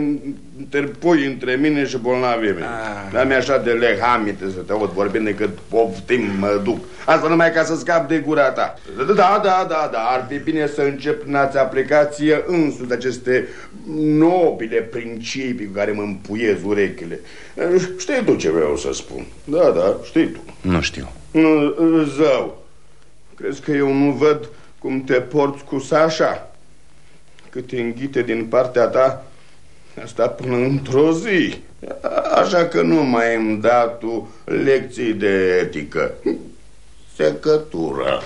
interpui între mine și bolnavii mei. Ah. Dar mi așa de lehamite să te aud vorbind decât poftim mă duc. Asta numai ca să scap de gura ta. Da, da, da, da, ar fi bine să încep prin a-ți aplicație însuți aceste nobile principii cu care mă împuiez urechile. Știi tu ce vreau să spun? Da, da, știi tu. Nu știu. Zău, crezi că eu nu văd cum te porți cu Sasha? Cât te înghite din partea ta, asta până într-o zi. Așa că nu mai îmi da tu lecții de etică. Secătură.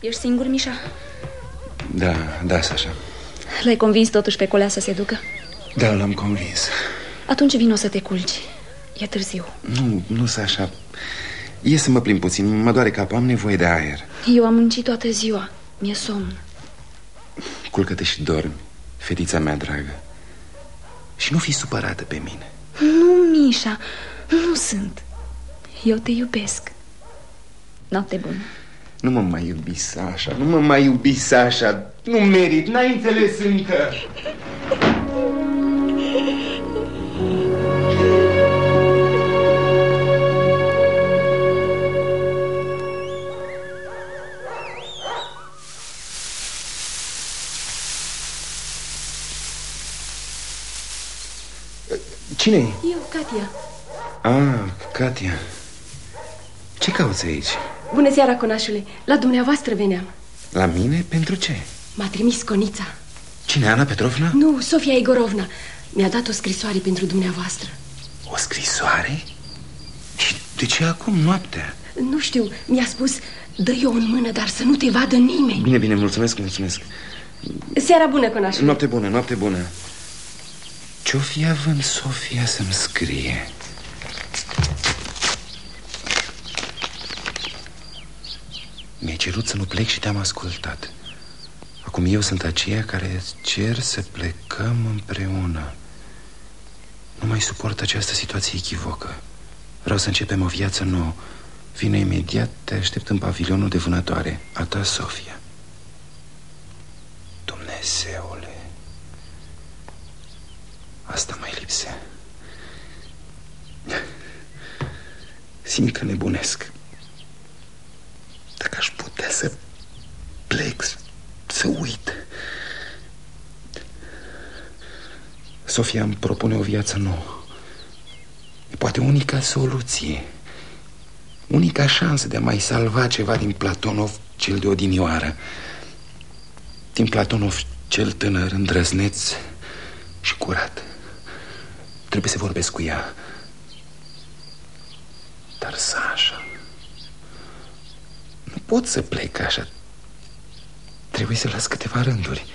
Ești singur, Mișa? Da, da, Sasha. L-ai convins totuși pe colea să se ducă? Da, l-am convins. Atunci vin o să te culci. E târziu. Nu, nu, Sasha. E să mă plimb puțin, mă doare capul, am nevoie de aer. Eu am muncit toată ziua. Mi-e somn. Culcă-te și dormi, fetița mea dragă. Și nu fi supărată pe mine. Nu, Mișa, nu sunt. Eu te iubesc. Noapte bună. Nu mă mai iubi, Sasha, nu mă mai iubi, Sasha. Nu merit, n-ai înțeles încă. Cine -i? Eu, Katia. Ah, Katia. Ce cauți aici? Bună seara, conașule. La dumneavoastră veneam. La mine? Pentru ce? M-a trimis Conița. Cine, Ana Petrovna? Nu, Sofia Igorovna. Mi-a dat o scrisoare pentru dumneavoastră. O scrisoare? Și de ce acum, noaptea? Nu știu, mi-a spus, dă-i-o în mână, dar să nu te vadă nimeni. Bine, bine, mulțumesc, mulțumesc. Seara bună, conașule. Noapte bună, noapte bună. Ce-o fi având Sofia să-mi scrie? Mi-ai cerut să nu plec și te-am ascultat. Acum eu sunt aceea care cer să plecăm împreună. Nu mai suport această situație echivocă. Vreau să începem o viață nouă. Vine imediat, te aștept în pavilionul de vânătoare. A ta, Sofia. Dumnezeule Asta mai lipsea Simt că nebunesc. Dacă aș putea să plec, să uit. Sofia îmi propune o viață nouă. E poate unica soluție. Unica șansă de a mai salva ceva din Platonov cel de odinioară. Din Platonov cel tânăr, îndrăzneț și curat Trebuie să vorbesc cu ea. Dar Sasha Nu pot să plec așa. Trebuie să las câteva rânduri.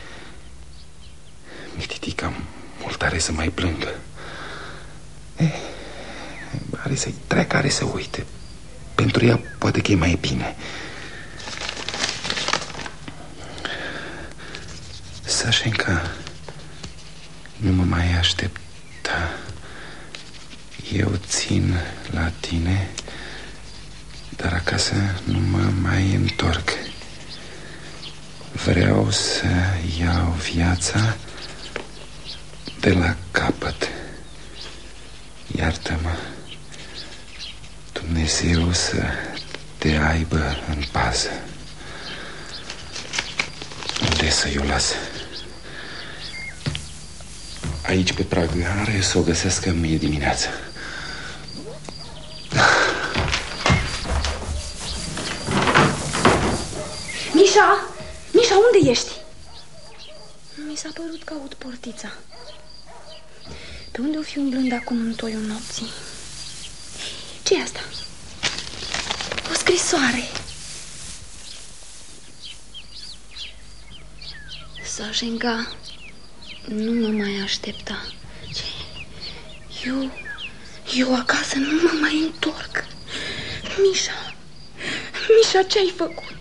Mititica mult are să mai plângă. Eh, Are să-i treacă, are să uite. Pentru ea poate că e mai bine. Sașenca Nu mă mai aștepta Eu țin la tine Dar acasă nu mă mai întorc. Vreau să iau viața de la capăt. Iartă-mă Dumnezeu să te aibă în pază Unde să-i o las? Aici pe prag are să o găsească mâine dimineață Mișa! Mișa, unde ești? Mi s-a părut că aud portița Pe unde o fi umblând acum în toiul nopții? ce e asta? O scrisoare Sașenca Nu mă mai aștepta Ce? Eu Eu acasă nu mă mai întorc Mișa Mișa, ce ai făcut?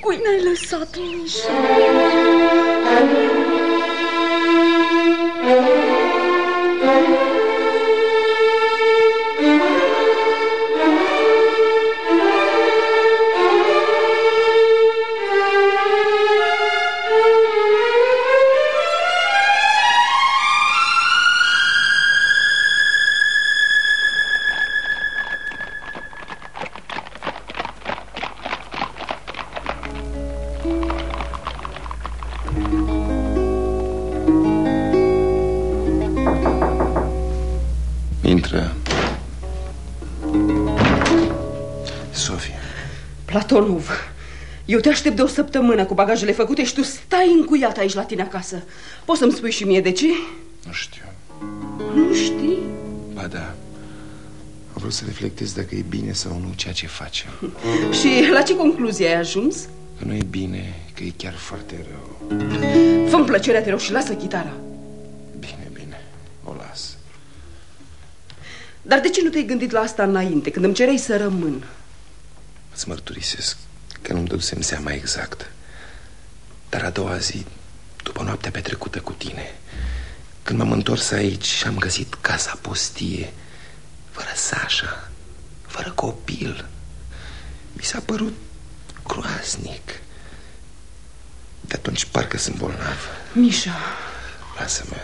Cui ne-ai lăsat, Mișa? Intră. Aștept de o săptămână cu bagajele făcute și tu stai încuiat aici la tine acasă. Poți să-mi spui și mie de ce? Nu știu. Nu știi? Ba da. Am vrut să reflectez dacă e bine sau nu ceea ce facem. Și la ce concluzie ai ajuns? Că nu e bine, că e chiar foarte rău. Fă-mi plăcerea, te rog, și lasă chitara. Bine, bine, o las. Dar de ce nu te-ai gândit la asta înainte, când îmi cereai să rămân? Îți mărturisesc că nu-mi dădusem seama exact. Dar a doua zi, după noaptea petrecută cu tine, când m-am întors aici și am găsit casa pustie, fără Sasha, fără copil, mi s-a părut groaznic. De atunci parcă sunt bolnav. Mișa. Lasă-mă.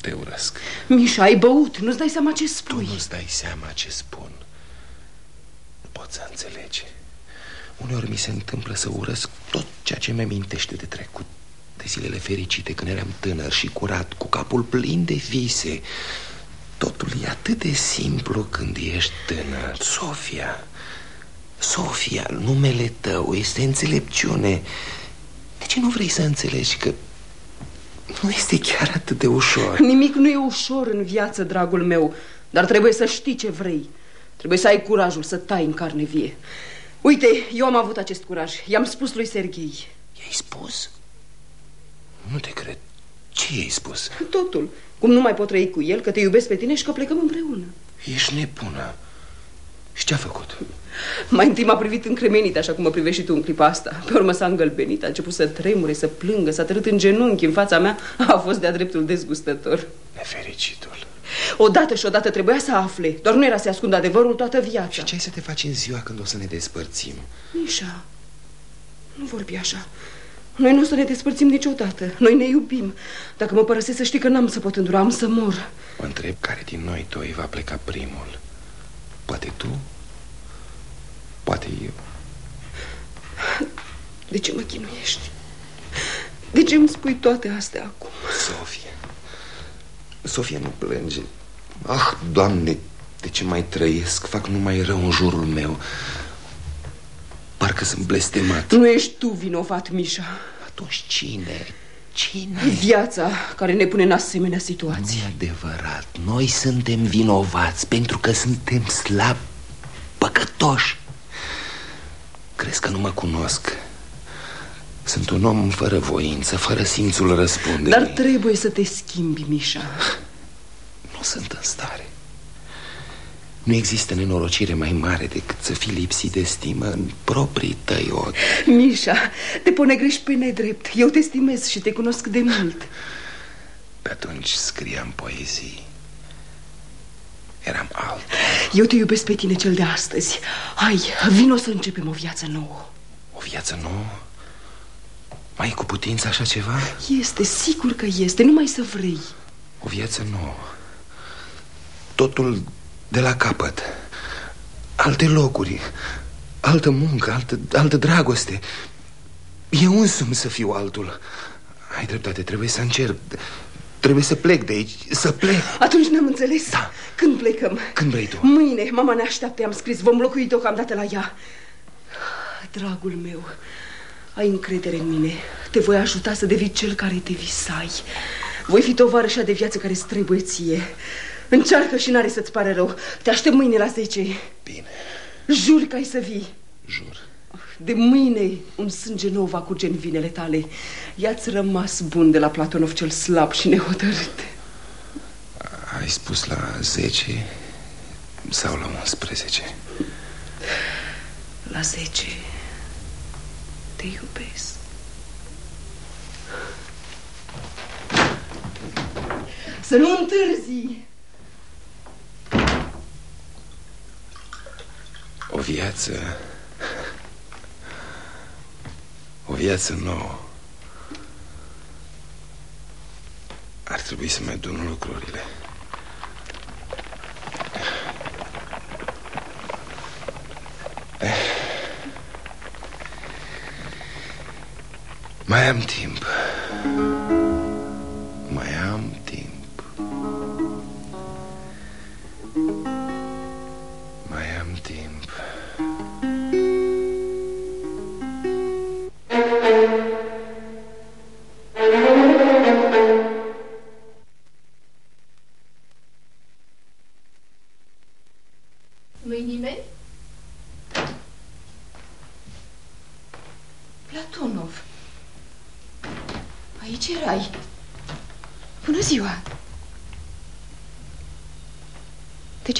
Te urăsc. Mișa, ai băut. Nu-ți dai seama ce spui. Tu nu-ți dai seama ce spun. Nu pot să înțelegi. Uneori mi se întâmplă să urăsc tot ceea ce mi amintește de trecut. De zilele fericite când eram tânăr și curat, cu capul plin de vise. Totul e atât de simplu când ești tânăr. Sofia, Sofia, numele tău este înțelepciune. De ce nu vrei să înțelegi că nu este chiar atât de ușor? Nimic nu e ușor în viață, dragul meu, dar trebuie să știi ce vrei. Trebuie să ai curajul să tai în carne vie. Uite, eu am avut acest curaj. I-am spus lui Serghei. I-ai spus? Nu te cred. Ce i-ai spus? Totul. Cum nu mai pot trăi cu el, că te iubesc pe tine și că plecăm împreună. Ești nebună. Și ce-a făcut? Mai întâi m-a privit încremenit, așa cum mă privești și tu în clipa asta. Pe urmă s-a îngălbenit, a început să tremure, să plângă, s-a tărât în genunchi în fața mea. A fost de-a dreptul dezgustător. Nefericitul. Odată și odată trebuia să afle. Doar nu era să ascund adevărul toată viața. Și ce ai să te faci în ziua când o să ne despărțim? Mișa, nu vorbi așa. Noi nu o să ne despărțim niciodată. Noi ne iubim. Dacă mă părăsesc să știi că n-am să pot îndura, am să mor. Mă întreb care din noi doi va pleca primul. Poate tu? Poate eu. De ce mă chinuiești? De ce îmi spui toate astea acum? Sofia. Sofia nu plânge. Ah, Doamne, de ce mai trăiesc? Fac numai rău în jurul meu. Parcă sunt blestemat. Nu ești tu vinovat, Mișa. Atunci cine? Cine? Viața care ne pune în asemenea situații. Nu e adevărat. Noi suntem vinovați pentru că suntem slabi, păcătoși. Crezi că nu mă cunosc? Sunt un om fără voință, fără simțul răspunderii. Dar trebuie să te schimbi, Mișa. Nu sunt în stare. Nu există nenorocire mai mare decât să fii lipsit de stimă în proprii tăi ochi. Mișa, te ponegrești pe nedrept. Eu te stimez și te cunosc de mult. Pe atunci scriam poezii. Eram alt. Eu te iubesc pe tine cel de astăzi. Hai, vino să începem o viață nouă. O viață nouă? Mai e cu putință așa ceva? Este, sigur că este, numai să vrei. O viață nouă. Totul de la capăt. Alte locuri, altă muncă, altă, altă dragoste. Eu însumi să fiu altul. Ai dreptate, trebuie să încerc. Trebuie să plec de aici, să plec. Atunci ne-am înțeles? Da. Când plecăm? Când vrei tu. Mâine, mama ne așteaptă, am scris. Vom locui deocamdată la ea. Dragul meu, ai încredere în mine. Te voi ajuta să devii cel care te visai. Voi fi tovarășa de viață care îți trebuie ție. Încearcă și n-are să-ți pare rău. Te aștept mâine la 10. Bine. Jur că ai să vii. Jur. De mâine un sânge nou va curge în vinele tale. I-ați rămas bun de la Platonov cel slab și nehotărât. Ai spus la 10 sau la 11? La 10 te iubesc. Să nu întârzi! O viață... O viață nouă. Ar trebui să mai adun lucrurile. Mai am timp. Mai am timp.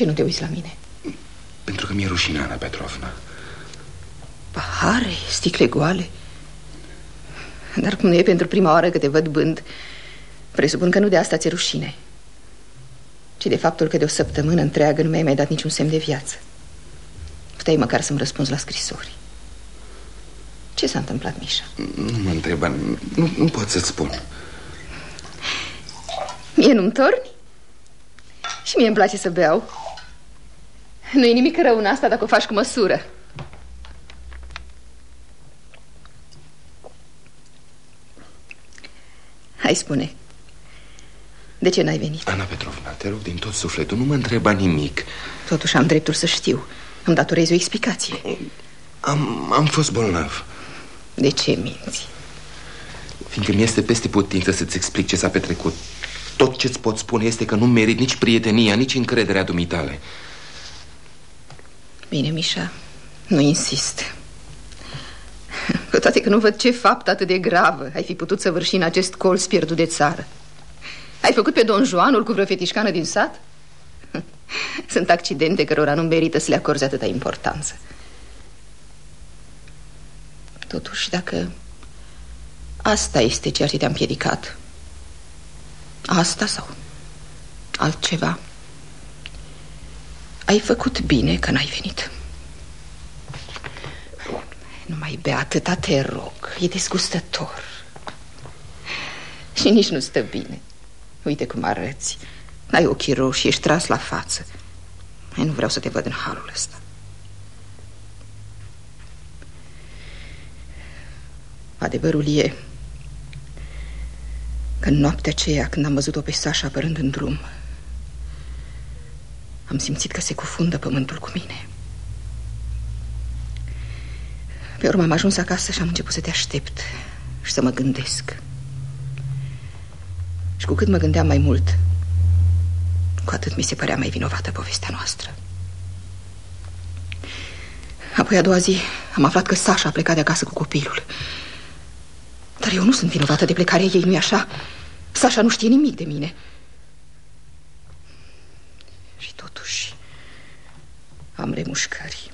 Ce nu te uiți la mine? Pentru că mi-e rușine, Ana Petrovna. Pahare, sticle goale. Dar cum nu e pentru prima oară că te văd bând Presupun că nu de asta ți-e rușine. Ci de faptul că de o săptămână întreagă nu mi-ai mai dat niciun semn de viață. Puteai măcar să-mi răspunzi la scrisori. Ce s-a întâmplat, Mișa? Nu mă întreba, nu, nu pot să-ți spun. Mie nu-mi torni? Și mie îmi place să beau Nu e nimic rău în asta dacă o faci cu măsură. Hai spune De ce n-ai venit? Ana Petrovna, te rog din tot sufletul, nu mă întreba nimic. Totuși am dreptul să știu. Îmi datorezi o explicație. Am, am fost bolnav. De ce minți? Fiindcă mi-este peste putință să-ți explic ce s-a petrecut. Tot ce-ți pot spune este că nu merit nici prietenia, nici încrederea dumitale Bine, Mișa, nu insist. Cu toate că nu văd ce fapt atât de gravă Ai fi putut săvârși în acest colț pierdut de țară. Ai făcut pe Don Joanul cu vreo fetișcană din sat? Sunt accidente cărora nu merită să le acorzi atâta importanță. Totuși, dacă asta este ceea ce te-a împiedicat Asta sau altceva Ai făcut bine că n-ai venit. Nu mai bea atâta, te rog. E desgustător Și nici nu stă bine. Uite cum arăți. N-ai ochii roșii, ești tras la față. Ai nu vreau să te văd în halul ăsta. Adevărul e că în noaptea aceea, când am văzut-o pe Sasha apărând în drum, am simțit că se cufundă pământul cu mine. Pe urmă am ajuns acasă și am început să te aștept și să mă gândesc. Și cu cât mă gândeam mai mult, cu atât mi se părea mai vinovată povestea noastră. Apoi a doua zi am aflat că Sasha a plecat de acasă cu copilul. Dar eu nu sunt vinovată de plecarea ei, nu-i așa? Sasha nu știe nimic de mine. Și totuși am remușcări.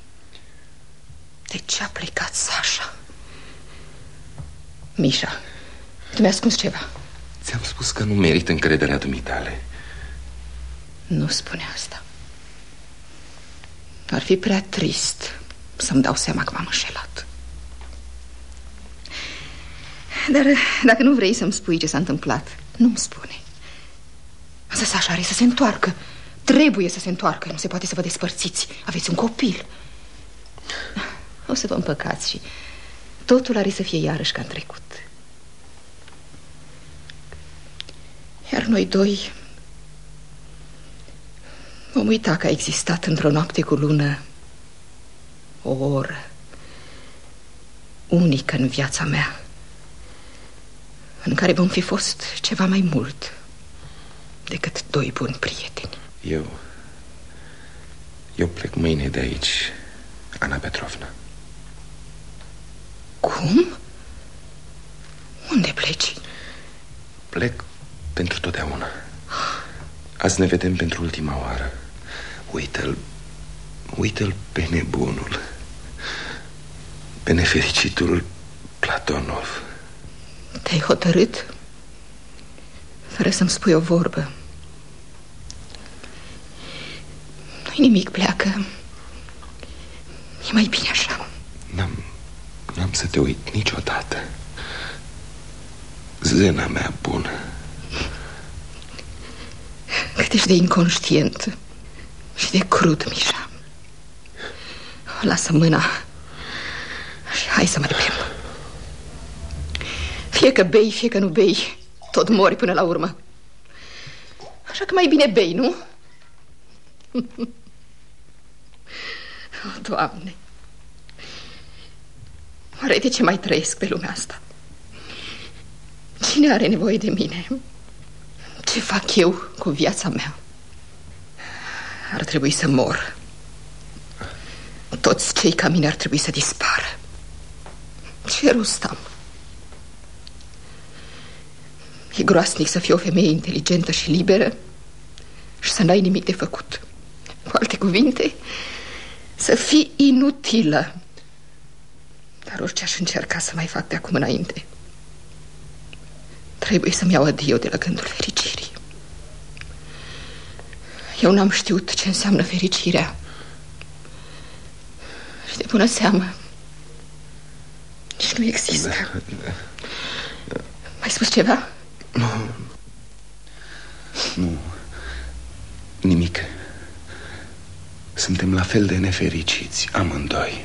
De ce a plecat Sasha? Mișa, tu mi-ai spus ceva. Ți-am spus că nu merit încrederea dumitale. Nu spune asta. Ar fi prea trist să-mi dau seama că m-am înșelat. Dar dacă nu vrei să-mi spui ce s-a întâmplat, nu-mi spune. Însă Sasha are să se întoarcă. Trebuie să se întoarcă. Nu se poate să vă despărțiți. Aveți un copil. O să vă împăcați și totul are să fie iarăși ca în trecut. Iar noi doi vom uita că a existat într-o noapte cu lună o oră unică în viața mea în care vom fi fost ceva mai mult decât doi buni prieteni. Eu... Eu plec mâine de aici, Ana Petrovna. Cum? Unde pleci? Plec pentru totdeauna. Azi ne vedem pentru ultima oară. Uită-l, uită-l pe nebunul, pe nefericitul Platonov. Te-ai hotărât? Fără să-mi spui o vorbă Nu-i nimic, pleacă. E mai bine așa. N-am, n-am să te uit niciodată. Zena mea bună. Cât ești de inconștient Și de crud, Mișa. Lasă mâna. Și hai să mai bem fie că bei, fie că nu bei, tot mori până la urmă. Așa că mai bine bei, nu? Oh, Doamne, oare de ce mai trăiesc pe lumea asta? Cine are nevoie de mine? Ce fac eu cu viața mea? Ar trebui să mor. Toți cei ca mine ar trebui să dispară. Ce rost am? E groasnic să fii o femeie inteligentă și liberă și să n-ai nimic de făcut. Cu alte cuvinte, să fii inutilă. Dar orice aș încerca să mai fac de acum înainte, trebuie să-mi iau adio de la gândul fericirii. Eu n-am știut ce înseamnă fericirea. Și de bună seamă, nici nu există. Da, da. Mai spus ceva? Nu. Nu. Nimic. Suntem la fel de nefericiți, amândoi.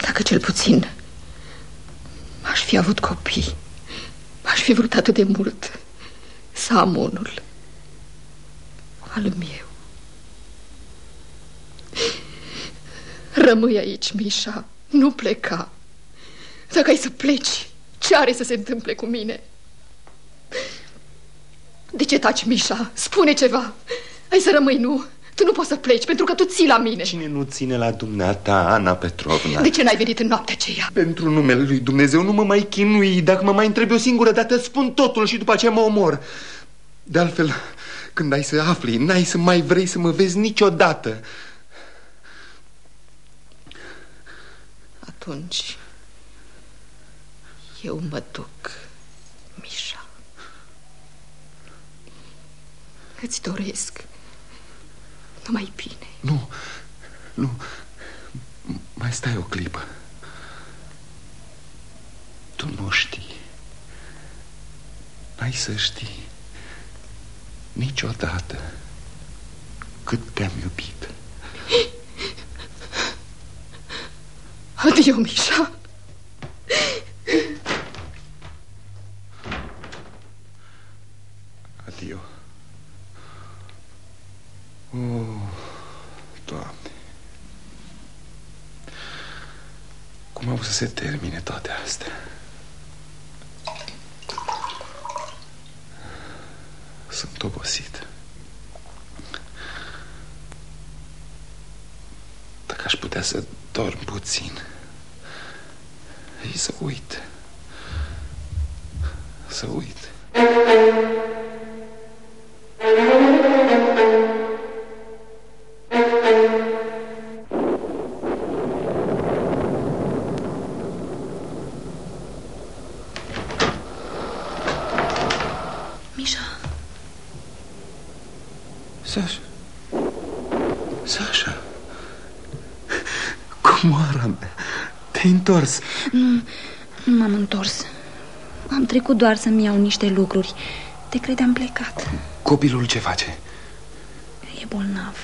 Dacă cel puțin aș fi avut copii, aș fi vrut atât de mult să am unul al meu. Rămâi aici, Mișa, nu pleca. Dacă ai să pleci, ce are să se întâmple cu mine? De ce taci, Mișa? Spune ceva. Ai să rămâi, nu? Tu nu poți să pleci, pentru că tu ții la mine. Cine nu ține la dumneata, Ana Petrovna? De ce n-ai venit în noaptea aceea? Pentru numele lui Dumnezeu nu mă mai chinui. Dacă mă mai întrebi o singură dată, spun totul și după aceea mă omor. De altfel, când ai să afli, n-ai să mai vrei să mă vezi niciodată. Atunci, eu mă duc, Mișa. Îți doresc numai bine. Nu, nu, mai stai o clipă. Tu nu știi. N-ai să știi niciodată cât te-am iubit. Adio, Mișa Adio Oh, Doamne Cum au să se termine toate astea? Sunt obosit. Dacă aș putea să dorm puțin Și să uit. Să uit întors? Nu, nu m-am întors. Am trecut doar să-mi iau niște lucruri. Te credeam plecat. Copilul ce face? E bolnav.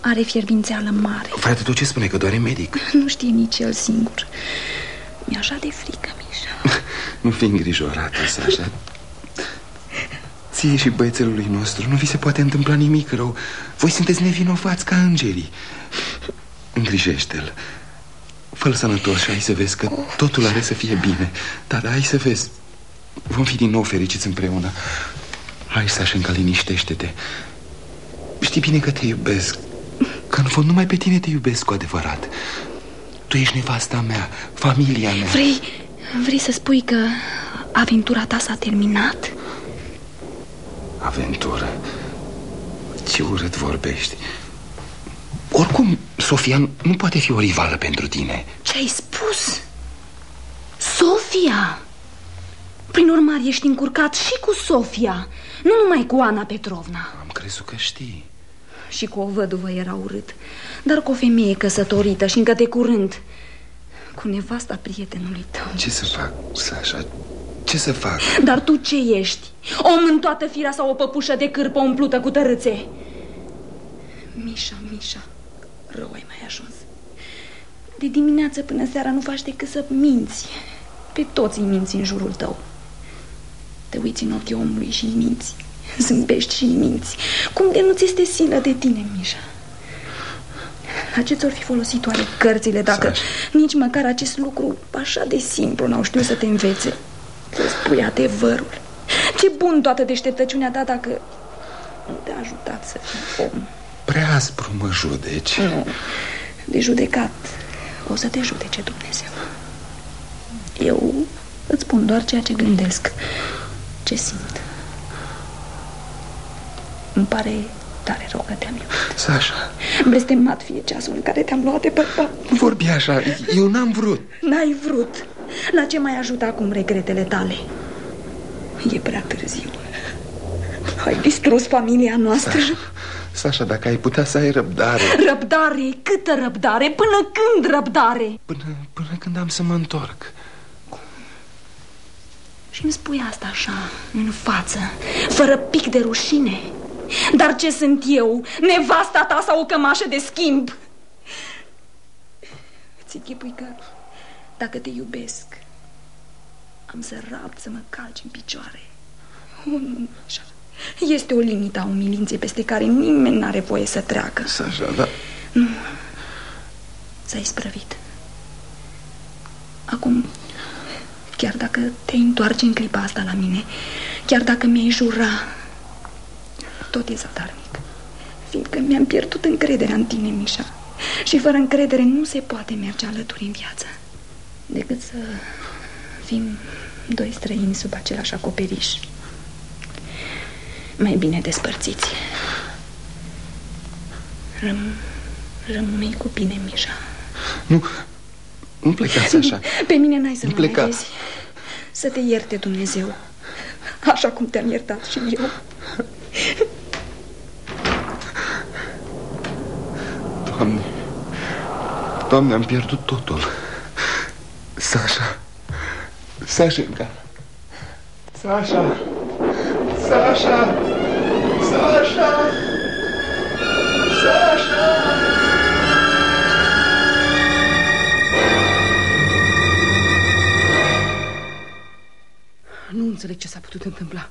Are fierbințeală mare. Frate, tu ce spune? Că doare medic? Nu știe nici el singur. Mi-e așa de frică, Mișa. Nu fi îngrijorată, Sasha. Ție și băiețelului nostru. Nu vi se poate întâmpla nimic rău. Voi sunteți nevinovați ca îngerii. Îngrijește-l Fă-l sănătos și ai să vezi că totul are să fie bine. Da, da, ai să vezi Vom fi din nou fericiți împreună. Hai, Sașenca, liniștește-te Știi bine că te iubesc Că în fond numai pe tine te iubesc cu adevărat. Tu ești nevasta mea, familia mea. Vrei, vrei să spui că aventura ta s-a terminat? Aventură? Ce urât vorbești. Oricum, Sofia nu poate fi o rivală pentru tine Ce ai spus? Sofia? Prin urmare, ești încurcat și cu Sofia Nu numai cu Ana Petrovna Am crezut că știi Și cu o văduvă era urât Dar cu o femeie căsătorită și încă de curând Cu nevasta prietenului tău Ce să fac, Sasha? Ce să fac? Dar tu ce ești? Om în toată firea sau o păpușă de cârpă umplută cu tărâțe? Mișa, Mișa Rău ai mai ajuns. De dimineață până seara nu faci decât să minți. Pe toți îi minți în jurul tău. Te uiți în ochii omului și minți. Zâmbești și minți. Cum de nu ți este silă de tine, Mișa? La ce ți-or fi folosit oare cărțile dacă Saș. nici măcar acest lucru așa de simplu n-au știut să te învețe? Să spui adevărul. Ce bun toată deșteptăciunea ta dacă nu te-a ajutat să fii om. Prea aspru mă judeci Nu, de judecat O să te judece Dumnezeu Eu îți spun doar ceea ce gândesc, ce simt. Îmi pare tare rău că te-am iubit. Sasha. Blestemat fie ceasul în care te-am luat de bărbat. Nu vorbi așa, eu n-am vrut. N-ai vrut. La ce mai ajută acum regretele tale? E prea târziu. Ai distrus familia noastră. Sasha, Sasha, dacă ai putea să ai răbdare... Răbdare? Câtă răbdare? Până când răbdare? Până, până când am să mă întorc. Și îmi spui asta așa, în față, fără pic de rușine. Dar ce sunt eu? Nevasta ta sau o cămașă de schimb? Ți chipui că dacă te iubesc, am să rapt să mă calci în picioare. Oh, nu, așa. Este o limită a umilinței peste care nimeni n-are voie să treacă. Sasha, da... Nu. S-ai sprăvit. Acum, chiar dacă te întoarce în clipa asta la mine, chiar dacă mi-ai jura, tot e zadarnic. Fiindcă mi-am pierdut încrederea în tine, Mișa. Și fără încredere nu se poate merge alături în viață. Decât să fim doi străini sub același acoperiș. Mai bine despărțiți. Răm... Rămâi cu bine, Mișa. Nu, nu plecați așa. Pe mine n-ai să nu mă pleca. mai vezi. Să te ierte Dumnezeu. Așa cum te-am iertat și eu. Doamne, Doamne, am pierdut totul. Sasha, Sashenka, Sasha, Sasha, Sasha, Sasha. Nu înțeleg ce s-a putut întâmpla.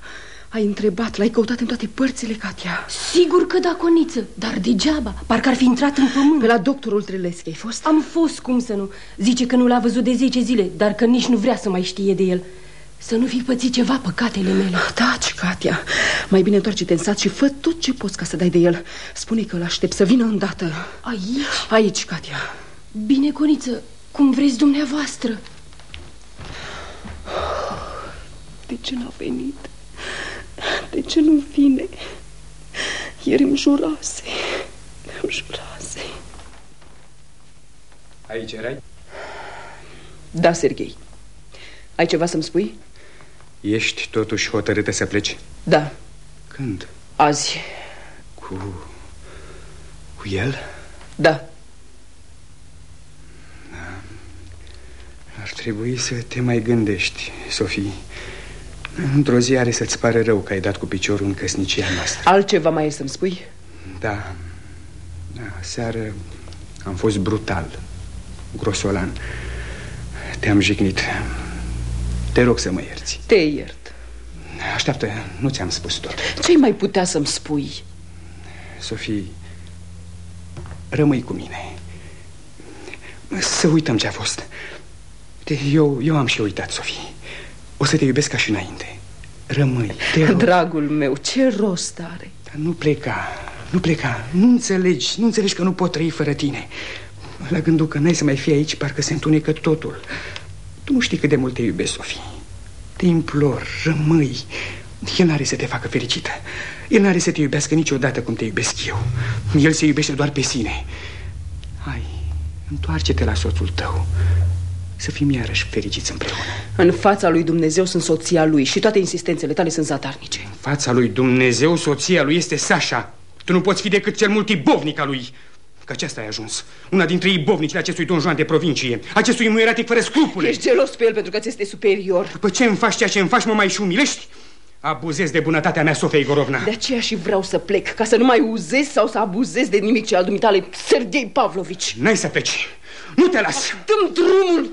Ai întrebat, l-ai căutat în toate părțile, Katia. Sigur că da, Coniță, dar degeaba. Parcă ar fi intrat în pământ. Pe la doctorul Trileschi ai fost? Am fost, cum să nu. Zice că nu l-a văzut de 10 zile, dar că nici nu vrea să mai știe de el. Să nu fi pățit ceva păcatele mele. Taci, Katia. Mai bine întoarce-te în sat și fă tot ce poți ca să dai de el. Spune că îl aștept să vină îndată. Aici? Aici, Katia. Bine, Coniță, cum vreți dumneavoastră. De ce n-a venit? De ce nu vine? Ieri îmi jurase. Îmi jurase. Aici erai? Da, Serghei. Ai ceva să-mi spui? Ești totuși hotărâtă să pleci? Da. Când? Azi. Cu... cu el? Da. Ar trebui să te mai gândești, Sofie. Într-o zi are să-ți pare rău că ai dat cu piciorul în căsnicia noastră. Altceva mai e să-mi spui? Da. da. Seară am fost brutal, grosolan. Te-am jignit. Te rog să mă ierți. Te iert. Așteaptă, nu ți-am spus tot. Ce mai putea să-mi spui? Sofie, rămâi cu mine. Să uităm ce a fost. Eu, eu am și uitat, Sofie. O să te iubesc ca și înainte. Rămâi, te rog. Dragul meu, ce rost are? Dar nu pleca, nu pleca. Nu înțelegi, nu înțelegi că nu pot trăi fără tine. La gândul că n-ai să mai fii aici, parcă se întunecă totul. Tu nu știi cât de mult te iubesc, Sofie. Te implor, rămâi. El n-are să te facă fericită. El n-are să te iubească niciodată cum te iubesc eu. El se iubește doar pe sine. Hai, întoarce-te la soțul tău. Să fim iarăși fericiți împreună. În fața lui Dumnezeu sunt soția lui și toate insistențele tale sunt zadarnice. În fața lui Dumnezeu, soția lui este Sasha. Tu nu poți fi decât cel mult ibovnic al lui. Că aceasta ai ajuns. Una dintre ibovnicile acestui Don Juan de provincie. Acestui muieratic fără scrupule. Ești gelos pe el pentru că ți este superior. După ce îmi faci ceea ce îmi faci, mă mai și umilești? Abuzezi de bunătatea mea, Sofia Igorovna. De aceea și vreau să plec, ca să nu mai uzezi sau să abuzezi de nimic ce al dumitale, Sergei Pavlovici. N-ai să pleci. Nu te las. Dăm drumul.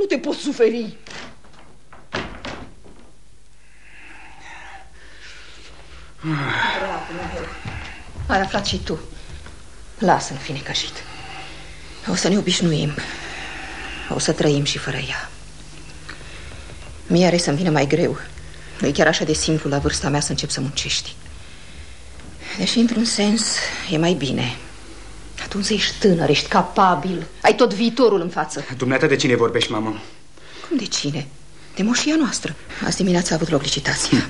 Nu te pot suferi. Ai aflat și tu. Lasă-l fi necășit. O să ne obișnuim. O să trăim și fără ea. Mie are să-mi vină mai greu. Nu e chiar așa de simplu la vârsta mea să încep să muncești. Deși, într-un sens, e mai bine. Atunci ești tânăr, ești capabil. Ai tot viitorul în față. Dumneata de cine vorbești, mamă? Cum de cine? De moșia noastră. Azi dimineața a avut loc licitația.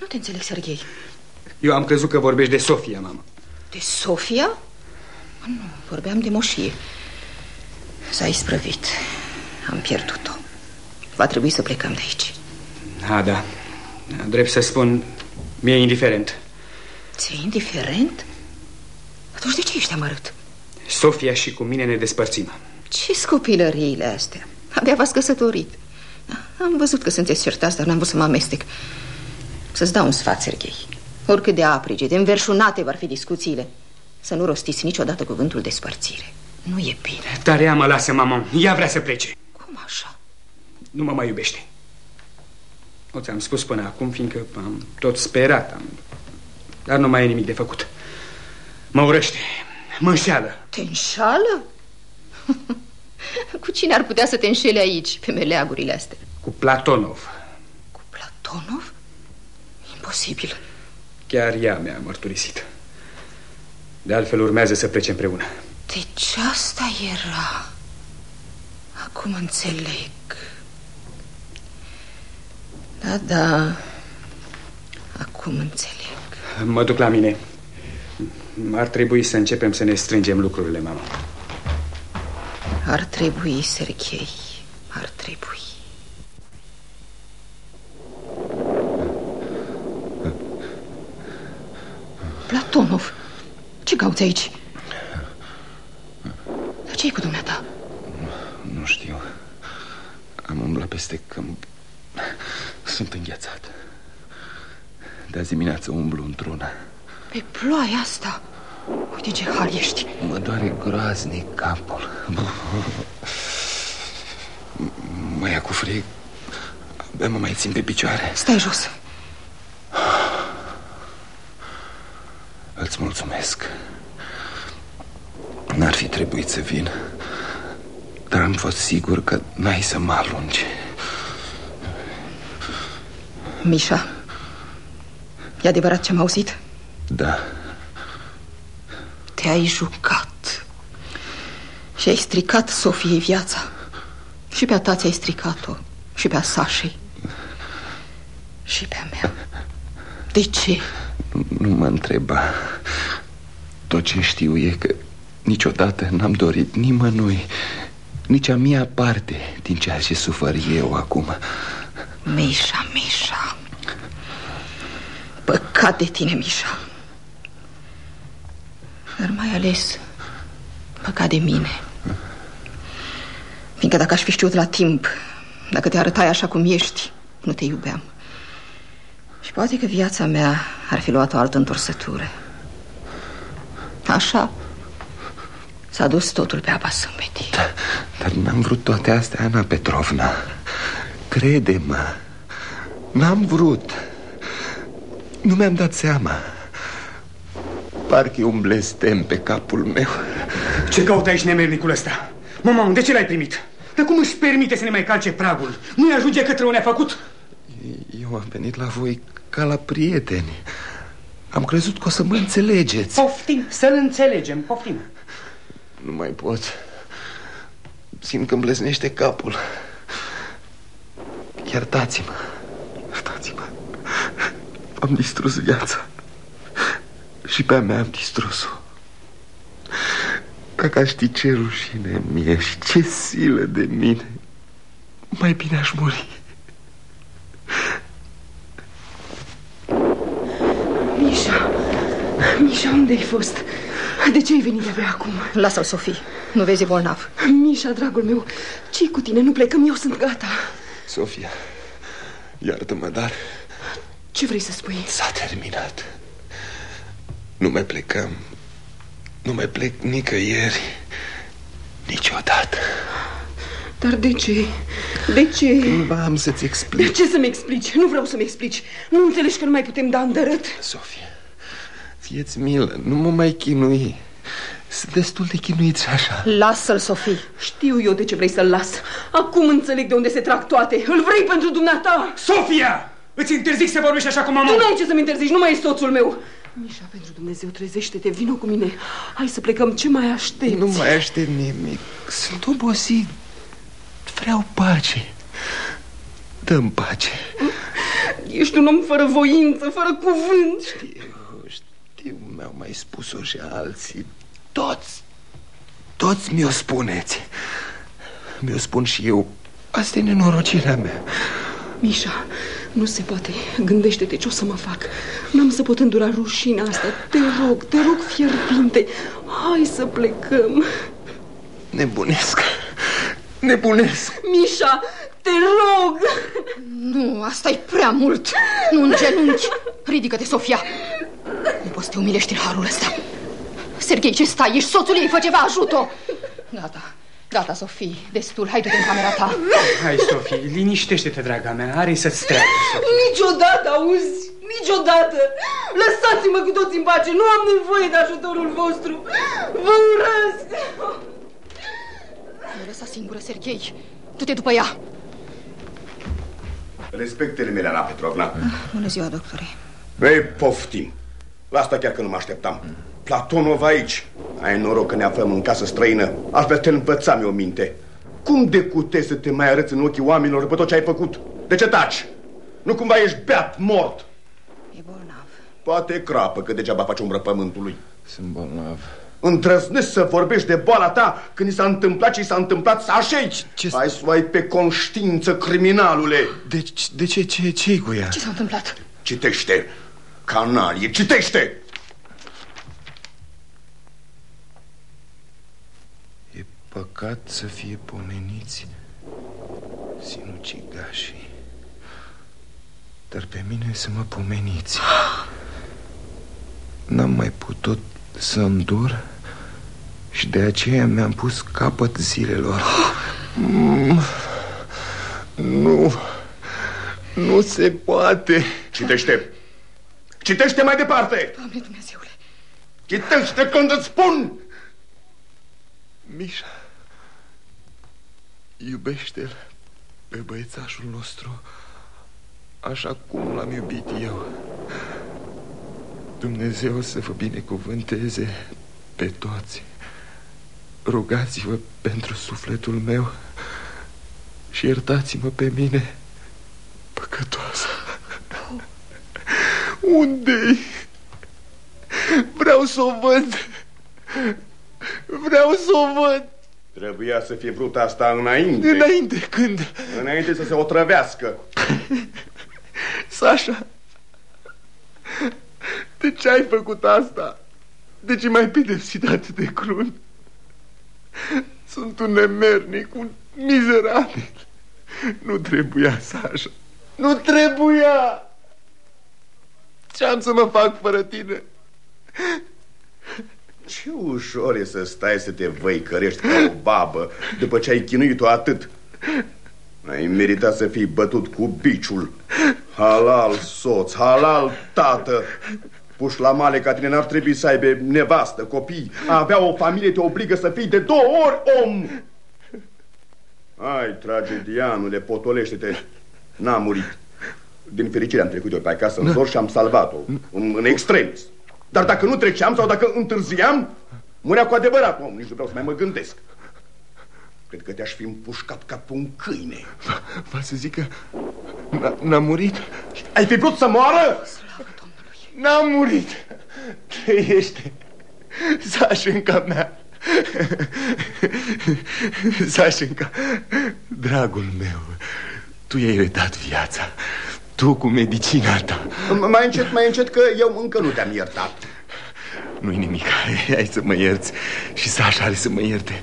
nu te înțeleg, Serghei. Eu am crezut că vorbești de Sofia, mamă. De Sofia? Nu, vorbeam de moșie. S-a isprăvit. Am pierdut-o. Va trebui să plecăm de aici. A, da. Drept să spun, mi-e indiferent. Ți-e indiferent? Atunci de ce ești amărât? Sofia și cu mine ne despărțim. Ce scopilăriile astea? Abia v-ați căsătorit. Am văzut că sunteți certați, dar n-am vrut să mă amestec. Să-ți dau un sfat, Serghei. Oricât de aprige, de înverșunate vor fi discuțiile, să nu rostiți niciodată cuvântul despărțire. Nu e bine. Dar ea mă lasă, mama. Ea vrea să plece. Cum așa? Nu mă mai iubește. O ți-am spus până acum, fiindcă am tot sperat. Am... Dar nu mai e nimic de făcut. Mă urăște. Mă înșeală. Te înșală? Cu cine ar putea să te înșele aici, pe meleagurile astea? Cu Platonov. Cu Platonov? Imposibil. Chiar ea mi-a mărturisit. De altfel urmează să plece împreună. Deci asta era. Acum înțeleg. Da, da. Acum înțeleg. Mă duc la mine. Ar trebui să începem să ne strângem lucrurile, mama. Ar trebui, Serghei. Ar trebui. Platonov, ce cauți aici? Dar ce-i cu dumneata? Nu, nu știu. Am umblat peste câmp. Sunt înghețat. De azi dimineață umblu într-una. Pe ploaia asta? Uite ce hal ești. Mă doare groaznic capul. Mă ia cu frig. Abia mă mai țin pe picioare. Stai jos. Îți mulțumesc. N-ar fi trebuit să vin. Dar am fost sigur că n-ai să mă alungi. Mișa, e adevărat ce am auzit? Da. Te-ai jucat și ai stricat Sofiei viața. Și pe a ta ți-ai stricat-o și pe a Sașei și pe a mea. De ce? Nu, nu mă întreba. Tot ce știu e că niciodată n-am dorit nimănui nici a mia parte din ceea ce sufăr eu acum. Mișa, Mișa. Păcat de tine, Mișa. Dar mai ales păcat de mine. Fiindcă dacă aș fi știut la timp, dacă te arătai așa cum ești, nu te iubeam. Și poate că viața mea ar fi luat o altă întorsătură. Așa s-a dus totul pe apa sâmbetii. Da, dar n-am vrut toate astea, Ana Petrovna. Crede-mă, n-am vrut. Nu mi-am dat seama. Parcă e un blestem pe capul meu. Ce caută aici nemernicul ăsta? Mama, de ce l-ai primit? Dar cum își permite să ne mai calce pragul? Nu-i ajunge către un făcut? Eu am venit la voi ca la prieteni. Am crezut că o să mă înțelegeți. Poftim, să-l înțelegem, poftim. Nu mai pot. Simt că îmi bleznește capul. Iertați-mă. Iertați-mă. Am distrus viața. Și pe a mea am distrus-o. Dacă aș ști ce rușine mie și ce silă de mine, mai bine aș muri. Mișa, Mișa, unde ai fost? De ce ai venit abia acum? Lasă-l, Sofie. Nu vezi bolnav. Mișa, dragul meu, ce cu tine? Nu plecăm, eu sunt gata. Sofia, iartă-mă, dar... Ce vrei să spui? S-a terminat. Nu mai plecăm. Nu mai plec nicăieri. Niciodată. Dar de ce? De ce? Cândva am să-ți explic. De ce să-mi explici? Nu vreau să-mi explici. Nu înțelegi că nu mai putem da îndărât? Sofia, fieți milă, nu mă mai chinui. Sunt destul de chinuit și așa. Lasă-l, Sofie. Știu eu de ce vrei să-l las. Acum înțeleg de unde se trag toate. Îl vrei pentru dumneata. Sofia! Îți interzic să vorbești așa cum am Tu nu ai ce să-mi interzici, nu mai e soțul meu. Mișa, pentru Dumnezeu, trezește-te, vină cu mine. Hai să plecăm, ce mai aștepți? Nu mai aștept nimic. Sunt obosit. Vreau pace. Dăm pace. Ești un om fără voință, fără cuvânt. Știu, știu, mi-au mai spus-o și alții. Toți, toți mi-o spuneți. Mi-o spun și eu. Asta e nenorocirea mea. Mișa, nu se poate. Gândește-te ce o să mă fac. N-am să pot îndura rușinea asta. Te rog, te rog fierbinte. Hai să plecăm. Nebunesc. Nebunesc. Mișa, te rog! Nu, asta e prea mult. Nu în genunchi. Ridică-te, Sofia. Nu poți să te umilești în harul ăsta. Serghei, ce stai? Ești soțul ei, fă ceva, ajută Gata, gata, Sofie, destul, hai du-te în camera ta. Hai, Sofie, liniștește-te, draga mea, are să-ți treacă, Niciodată, auzi, niciodată. Lăsați-mă cu toți în pace, nu am nevoie de ajutorul vostru. Vă urăsc Nu lăsa singură, Serghei, du-te după ea Respectele mele, Ana Petrovna ah, Bună ziua, doctore Ei, poftim La asta chiar că nu mă așteptam Platonov aici. Ai noroc că ne aflăm în casă străină, altfel te învățam eu minte. Cum de cute să te mai arăți în ochii oamenilor după tot ce ai făcut? De ce taci? Nu cumva ești beat, mort? E bolnav. Poate crapă, că degeaba faci umbră pământului. Sunt bolnav. Îndrăznesc să vorbești de boala ta când i s-a întâmplat ce i s-a întâmplat să așezi. Ce ai să ai pe conștiință, criminalule. De, de ce? Ce, ce cu ea? Ce s-a întâmplat? Citește, canalie, citește! păcat să fie pomeniți sinucigașii Dar pe mine să mă pomeniți N-am mai putut să îndur Și de aceea mi-am pus capăt zilelor. Nu. Nu se poate. Citește. Citește mai departe. Doamne Dumnezeule. Citește când îți spun. Mișa. Iubește-l pe băiețașul nostru așa cum l-am iubit eu. Dumnezeu să vă binecuvânteze pe toți. Rugați-vă pentru sufletul meu și iertați-mă pe mine, păcătoasă. Unde-i? Vreau să o văd. Vreau să o văd. Trebuia să fie vrut asta înainte. Înainte când? Înainte să se otrăvească. Sasha, de ce ai făcut asta? De ce m-ai pedepsit atât de crunt? Sunt un nemernic, un mizerabil. Nu trebuia, Sasha. Nu trebuia! Ce am să mă fac fără tine? Ce ușor e să stai să te văicărești ca o babă După ce ai chinuit-o atât Ai meritat să fii bătut cu biciul Halal soț, halal tată Puși la male ca tine n-ar trebui să aibă nevastă, copii A avea o familie te obligă să fii de două ori om Ai, tragedianule, potolește-te N-a murit Din fericire am trecut eu pe acasă în zor și am salvat-o În, în extremis dar dacă nu treceam sau dacă întârziam, murea cu adevărat om. Nici nu vreau să mai mă gândesc. Cred că te-aș fi împușcat ca pe un câine. Va să zic că n-a murit? Ai fi vrut să moară? N-a murit. Trăiește. Sașenca mea. Sașenca, dragul meu, tu i-ai redat viața. Tu cu medicina ta. Mai încet, mai încet că eu încă nu te-am iertat. Nu-i nimic, hai să mă ierți. Și Sasha are să mă ierte.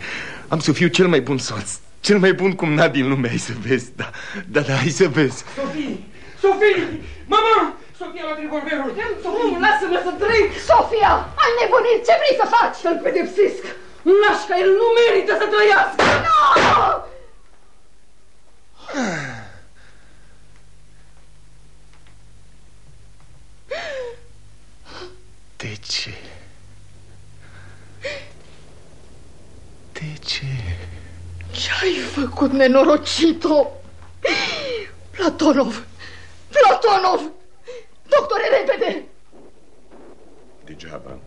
Am să fiu cel mai bun soț. Cel mai bun cumnat din lume, ai să vezi. Da, da, da, hai să vezi. Sofie, Sofie, mama Sofia la revolverul Nu, lasă-mă să trec Sofia, ai nebunit, ce vrei să faci? Să-l pedepsesc Nașca, el nu merită să trăiască Nu! De ce? De ce? Ce-ai făcut, nenorocito? Platonov! Platonov! Doctore, repede! Degeaba.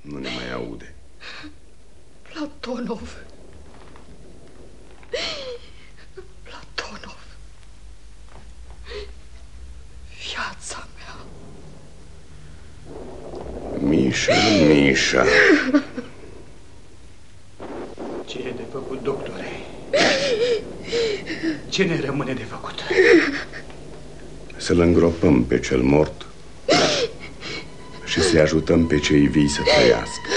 Nu ne mai aude. Platonov. Platonov. Viața mea. Mișa, Mișa. Ce e de făcut, doctore? Ce ne rămâne de făcut? Să-l îngropăm pe cel mort Și să-i ajutăm pe cei vii să trăiască